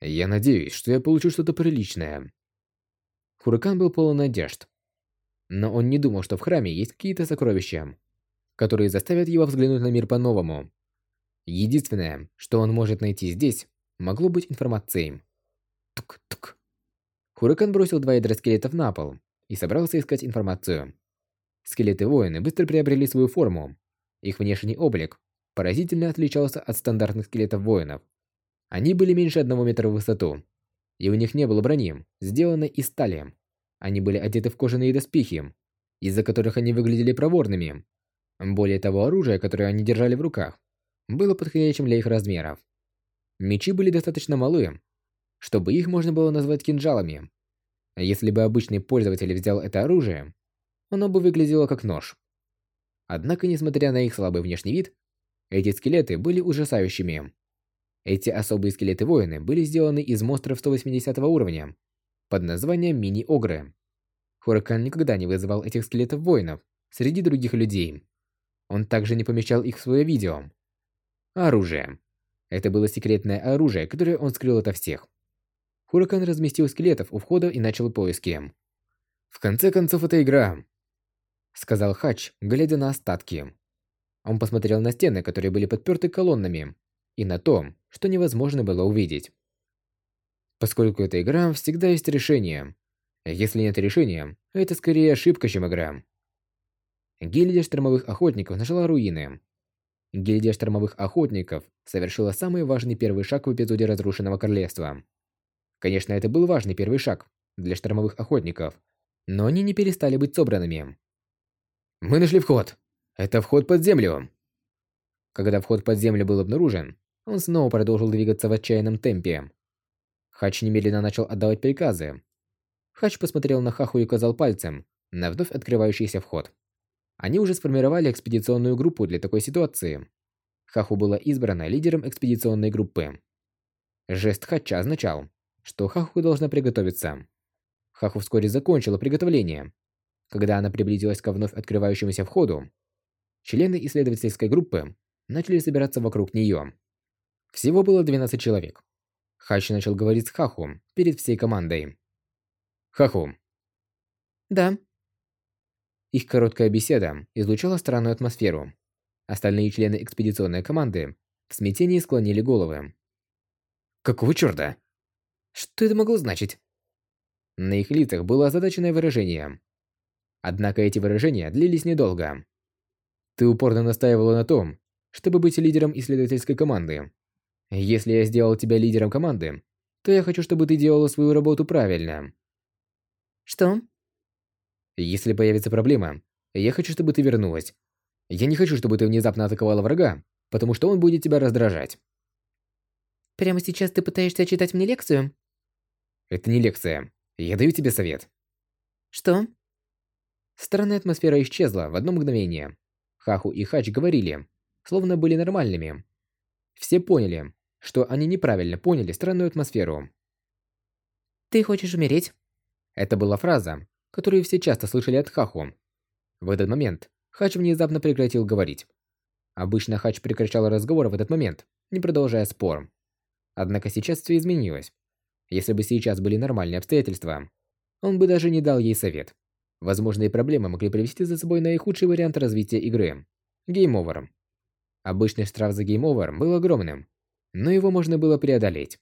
Я надеюсь, что я получу что-то приличное. Хуракан был полон надежд. Но он не думал, что в храме есть какие-то сокровища, которые заставят его взглянуть на мир по-новому. Единственное, что он может найти здесь, могло быть информацией. Тук-тук. Хуракан бросил два ядра скелетов на пол и собрался искать информацию. Скелеты-воины быстро приобрели свою форму. Их внешний облик поразительно отличался от стандартных скелетов воинов. Они были меньше одного метра в высоту, и у них не было брони, сделанной из стали. Они были одеты в кожаные доспехи, из-за которых они выглядели проворными Более того, оружие, которое они держали в руках, было подходящим для их размеров. Мечи были достаточно малы, чтобы их можно было назвать кинжалами. Если бы обычный пользователь взял это оружие, оно бы выглядело как нож. Однако, несмотря на их слабый внешний вид, эти скелеты были ужасающими. Эти особые скелеты-воины были сделаны из монстров 180 уровня под названием мини-огры. Хуракан никогда не вызывал этих скелетов-воинов среди других людей. Он также не помещал их в свое видео. Оружие. Это было секретное оружие, которое он скрыл ото всех. Хуракан разместил скелетов у входа и начал поиски. «В конце концов, это игра», — сказал Хач, глядя на остатки. Он посмотрел на стены, которые были подперты колоннами, и на то, что невозможно было увидеть. Поскольку это игра, всегда есть решение. Если нет решения, это скорее ошибка, чем игра. Гильдия штормовых охотников нашла руины. Гильдия штормовых охотников совершила самый важный первый шаг в эпизоде Разрушенного Королевства. Конечно, это был важный первый шаг для штормовых охотников, но они не перестали быть собранными. «Мы нашли вход! Это вход под землю!» Когда вход под землю был обнаружен, он снова продолжил двигаться в отчаянном темпе. Хач немедленно начал отдавать приказы. Хач посмотрел на Хаху и указал пальцем на вновь открывающийся вход. Они уже сформировали экспедиционную группу для такой ситуации. Хаху была избрана лидером экспедиционной группы. Жест Хача означал, что Хаху должна приготовиться. Хаху вскоре закончила приготовление. Когда она приблизилась к вновь открывающемуся входу, члены исследовательской группы начали собираться вокруг нее. Всего было 12 человек. Хач начал говорить с Хаху перед всей командой. Хаху. Да. Их короткая беседа излучала странную атмосферу. Остальные члены экспедиционной команды в смятении склонили головы. Какого чёрта? Что это могло значить? На их лицах было озадаченное выражение. Однако эти выражения длились недолго. Ты упорно настаивала на том, чтобы быть лидером исследовательской команды. Если я сделал тебя лидером команды, то я хочу, чтобы ты делала свою работу правильно. Что? Если появится проблема, я хочу, чтобы ты вернулась. Я не хочу, чтобы ты внезапно атаковала врага, потому что он будет тебя раздражать. Прямо сейчас ты пытаешься читать мне лекцию? Это не лекция. Я даю тебе совет. Что? Странная атмосфера исчезла в одно мгновение. Хаху и Хач говорили, словно были нормальными. Все поняли, что они неправильно поняли странную атмосферу. «Ты хочешь умереть?» Это была фраза, которую все часто слышали от Хаху. В этот момент Хач внезапно прекратил говорить. Обычно Хач прекращал разговор в этот момент, не продолжая спор. Однако сейчас все изменилось. Если бы сейчас были нормальные обстоятельства, он бы даже не дал ей совет. Возможные проблемы могли привести за собой наихудший вариант развития игры – game over. Обычный штраф за game over был огромным, но его можно было преодолеть.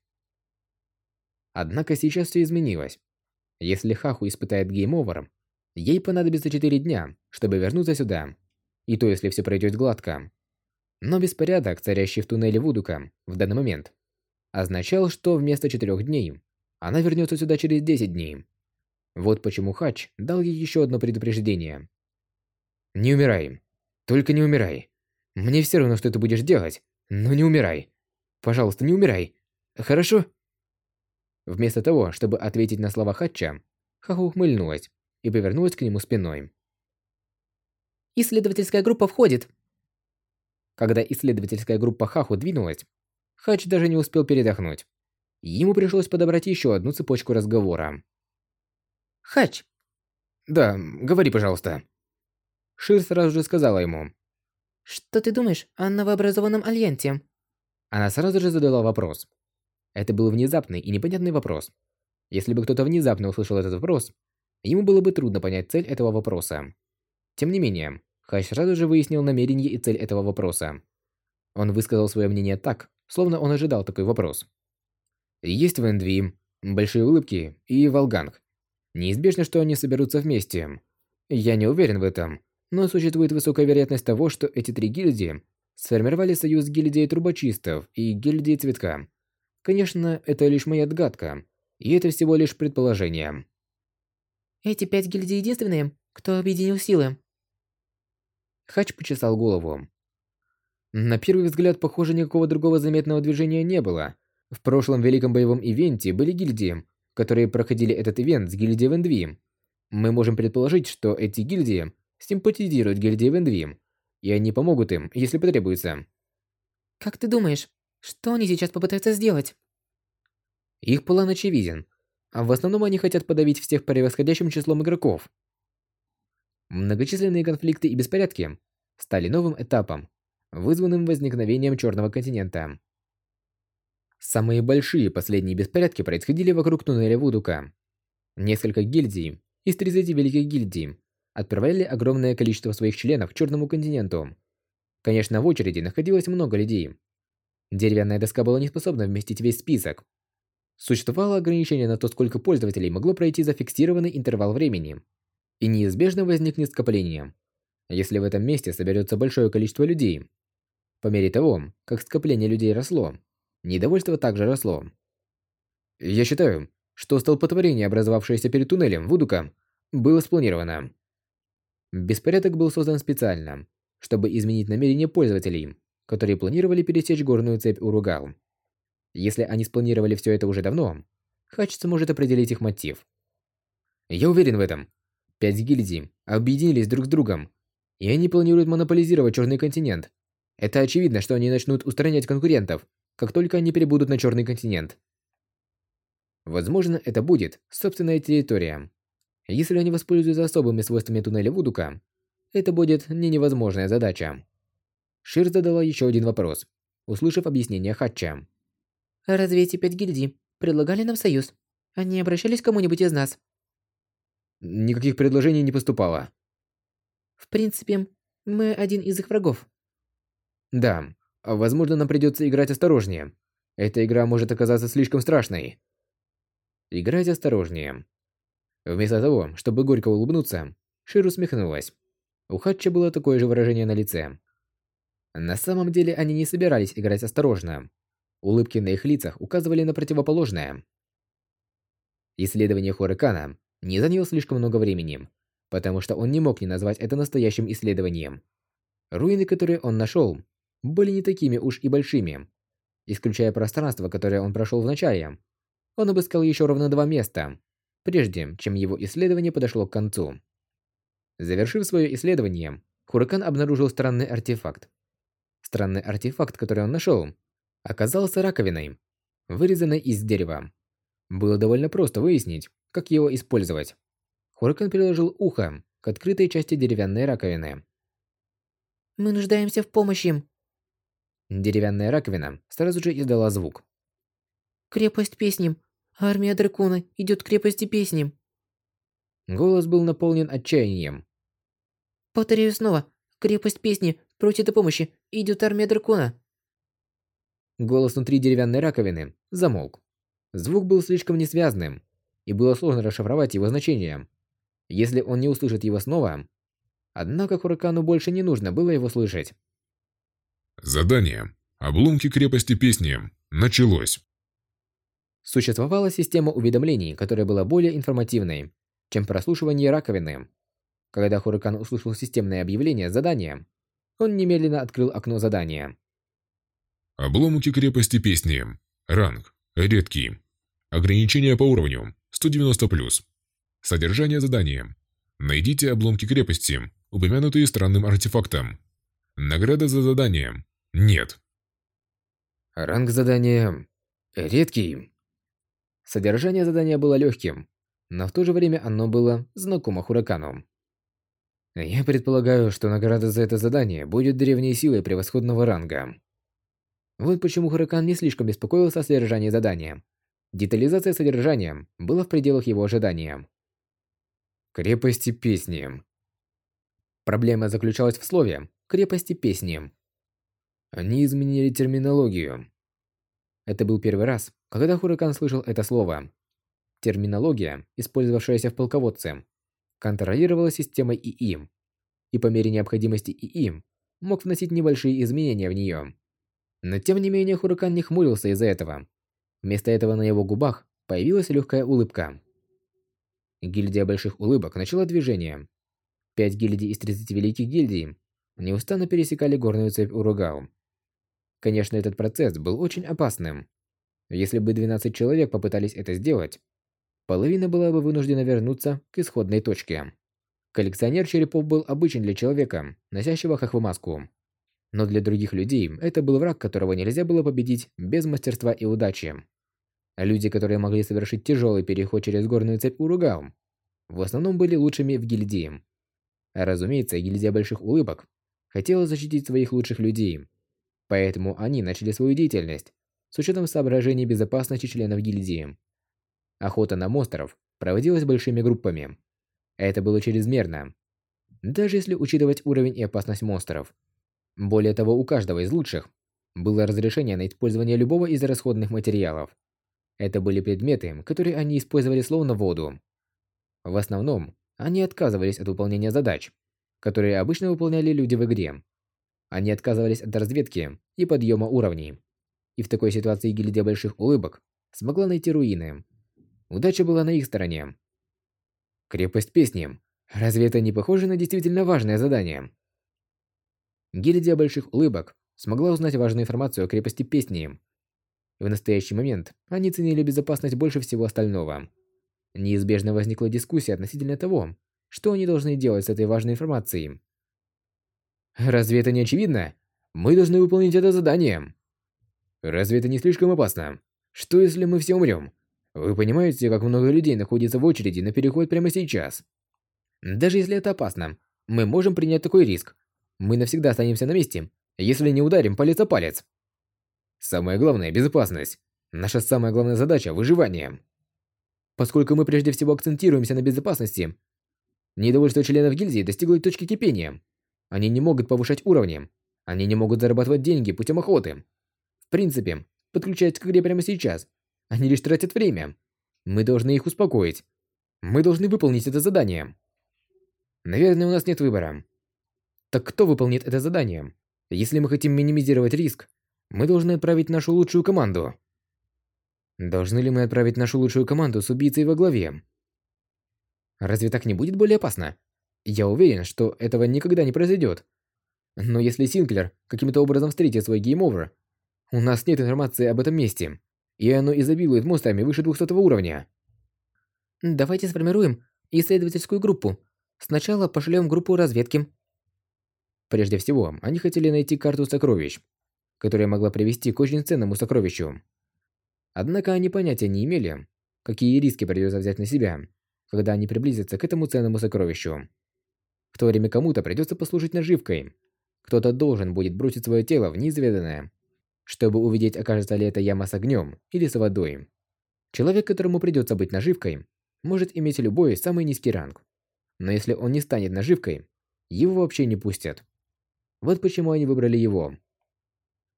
Однако сейчас все изменилось. Если Хаху испытает game over, ей понадобится 4 дня, чтобы вернуться сюда. И то, если все пройдет гладко. Но беспорядок, царящий в туннеле Вудука в данный момент, означал, что вместо 4 дней она вернется сюда через 10 дней. Вот почему Хач дал ей еще одно предупреждение. «Не умирай. Только не умирай. Мне все равно, что ты будешь делать, но не умирай. Пожалуйста, не умирай. Хорошо?» Вместо того, чтобы ответить на слова Хатча, Хаху ухмыльнулась и повернулась к нему спиной. «Исследовательская группа входит!» Когда исследовательская группа Хаху двинулась, Хач даже не успел передохнуть. Ему пришлось подобрать еще одну цепочку разговора. «Хач!» «Да, говори, пожалуйста». Шир сразу же сказала ему. «Что ты думаешь о новообразованном альянте?» Она сразу же задала вопрос. Это был внезапный и непонятный вопрос. Если бы кто-то внезапно услышал этот вопрос, ему было бы трудно понять цель этого вопроса. Тем не менее, Хаш сразу же выяснил намерение и цель этого вопроса. Он высказал свое мнение так, словно он ожидал такой вопрос. Есть Вендви, Большие Улыбки и Волганг. Неизбежно, что они соберутся вместе. Я не уверен в этом, но существует высокая вероятность того, что эти три гильдии сформировали союз гильдии трубочистов и гильдии цветка. Конечно, это лишь моя догадка, и это всего лишь предположение. Эти пять гильдий единственные, кто объединил силы. Хач почесал голову. На первый взгляд, похоже, никакого другого заметного движения не было. В прошлом великом боевом ивенте были гильдии, которые проходили этот ивент с гильдией Вендви. Мы можем предположить, что эти гильдии симпатизируют гильдии Вендви, и они помогут им, если потребуется. Как ты думаешь, что они сейчас попытаются сделать? Их план очевиден. А в основном они хотят подавить всех превосходящим числом игроков. Многочисленные конфликты и беспорядки стали новым этапом, вызванным возникновением Черного континента. Самые большие последние беспорядки происходили вокруг туннеля Вудука. Несколько гильдий из 30 великих гильдий отправляли огромное количество своих членов к Черному континенту. Конечно, в очереди находилось много людей. Деревянная доска была не способна вместить весь список. Существовало ограничение на то, сколько пользователей могло пройти зафиксированный интервал времени. И неизбежно возникнет скопление, если в этом месте соберется большое количество людей. По мере того, как скопление людей росло, недовольство также росло. Я считаю, что столпотворение, образовавшееся перед туннелем Вудука, было спланировано. Беспорядок был создан специально, чтобы изменить намерения пользователей, которые планировали пересечь горную цепь Уругал. Если они спланировали все это уже давно, Хач сможет определить их мотив. Я уверен в этом. Пять гильдий объединились друг с другом, и они планируют монополизировать Черный континент. Это очевидно, что они начнут устранять конкурентов, как только они перебудут на Черный континент. Возможно, это будет собственная территория. Если они воспользуются особыми свойствами туннеля Вудука, это будет не невозможная задача. Шир задала еще один вопрос, услышав объяснение Хатча. Разве эти пять гильдий предлагали нам союз? Они обращались к кому-нибудь из нас? Никаких предложений не поступало. В принципе, мы один из их врагов. Да, возможно, нам придется играть осторожнее. Эта игра может оказаться слишком страшной. Играть осторожнее. Вместо того, чтобы горько улыбнуться, Шир усмехнулась. У Хатча было такое же выражение на лице. На самом деле они не собирались играть осторожно. Улыбки на их лицах указывали на противоположное. Исследование Хорекана не заняло слишком много времени, потому что он не мог не назвать это настоящим исследованием. Руины, которые он нашел, были не такими уж и большими. Исключая пространство, которое он прошел в начале, он обыскал еще ровно два места, прежде чем его исследование подошло к концу. Завершив свое исследование, Хуракан обнаружил странный артефакт. Странный артефакт, который он нашел, оказался раковиной, вырезанной из дерева. Было довольно просто выяснить, как его использовать. Хуракан приложил ухо к открытой части деревянной раковины. «Мы нуждаемся в помощи!» Деревянная раковина сразу же издала звук. «Крепость песни! Армия дракона идет к крепости песни!» Голос был наполнен отчаянием. «Повторяю снова! Крепость песни! Просит о помощи! Идет армия дракона!» Голос внутри деревянной раковины замолк. Звук был слишком несвязным, и было сложно расшифровать его значение. Если он не услышит его снова... Однако Хуракану больше не нужно было его слышать. Задание. Обломки крепости песни. Началось. Существовала система уведомлений, которая была более информативной, чем прослушивание раковины. Когда Хуракан услышал системное объявление задания, он немедленно открыл окно задания. Обломки крепости песни. Ранг. Редкий. Ограничение по уровню. 190+. Содержание задания. Найдите обломки крепости, упомянутые странным артефактом. Награда за задание. Нет. Ранг задания... Редкий. Содержание задания было легким, но в то же время оно было знакомо Хуракану. Я предполагаю, что награда за это задание будет древней силой превосходного ранга. Вот почему Хуракан не слишком беспокоился о содержании задания. Детализация содержания была в пределах его ожидания. Крепости песни. Проблема заключалась в слове «крепости песни». Они изменили терминологию. Это был первый раз, когда Хуракан слышал это слово. Терминология, использовавшаяся в полководце, контролировалась системой ИИ, и по мере необходимости ИИ мог вносить небольшие изменения в нее. Но тем не менее Хуракан не хмурился из-за этого. Вместо этого на его губах появилась легкая улыбка. Гильдия Больших Улыбок начала движение. Пять гильдий из 30 великих гильдий неустанно пересекали горную цепь Уругау. Конечно, этот процесс был очень опасным. Если бы 12 человек попытались это сделать, половина была бы вынуждена вернуться к исходной точке. Коллекционер черепов был обычен для человека, носящего хохвомаску. Но для других людей это был враг, которого нельзя было победить без мастерства и удачи. Люди, которые могли совершить тяжелый переход через горную цепь Уругау, в основном были лучшими в гильдии. А разумеется, гильдия Больших Улыбок хотела защитить своих лучших людей. Поэтому они начали свою деятельность с учетом соображений безопасности членов гильдии. Охота на монстров проводилась большими группами. Это было чрезмерно, даже если учитывать уровень и опасность монстров. Более того, у каждого из лучших было разрешение на использование любого из расходных материалов. Это были предметы, которые они использовали словно воду. В основном, они отказывались от выполнения задач, которые обычно выполняли люди в игре. Они отказывались от разведки и подъема уровней. И в такой ситуации гильдия больших улыбок смогла найти руины. Удача была на их стороне. Крепость песни. Разве это не похоже на действительно важное задание? Гильдия больших улыбок смогла узнать важную информацию о крепости песни. В настоящий момент они ценили безопасность больше всего остального. Неизбежно возникла дискуссия относительно того, что они должны делать с этой важной информацией. Разве это не очевидно? Мы должны выполнить это задание. Разве это не слишком опасно? Что если мы все умрем? Вы понимаете, как много людей находится в очереди на переход прямо сейчас? Даже если это опасно, мы можем принять такой риск. Мы навсегда останемся на месте, если не ударим палец о палец. Самое главное – безопасность. Наша самая главная задача – выживание. Поскольку мы прежде всего акцентируемся на безопасности, недовольство членов гильдии достигло точки кипения. Они не могут повышать уровни. Они не могут зарабатывать деньги путем охоты. Принципе, подключаясь к игре прямо сейчас, они лишь тратят время. Мы должны их успокоить. Мы должны выполнить это задание. Наверное, у нас нет выбора. Так кто выполнит это задание? Если мы хотим минимизировать риск, мы должны отправить нашу лучшую команду. Должны ли мы отправить нашу лучшую команду с убийцей во главе? Разве так не будет более опасно? Я уверен, что этого никогда не произойдет. Но если Синклер каким-то образом встретит свой game over, у нас нет информации об этом месте и оно изобилует монстрами выше 200 уровня. Давайте сформируем исследовательскую группу. Сначала пошлем группу разведки. Прежде всего, они хотели найти карту сокровищ, которая могла привести к очень ценному сокровищу. Однако они понятия не имели, какие риски придется взять на себя, когда они приблизятся к этому ценному сокровищу. В то время кому-то придется послужить наживкой. Кто-то должен будет бросить свое тело в неизведанное чтобы увидеть, окажется ли это яма с огнем или с водой. Человек, которому придется быть наживкой, может иметь любой самый низкий ранг. Но если он не станет наживкой, его вообще не пустят. Вот почему они выбрали его.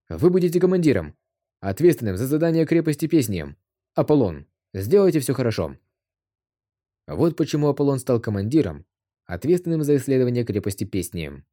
Вы будете командиром, ответственным за задание крепости песни. Аполлон, сделайте все хорошо. Вот почему Аполлон стал командиром, ответственным за исследование крепости песни.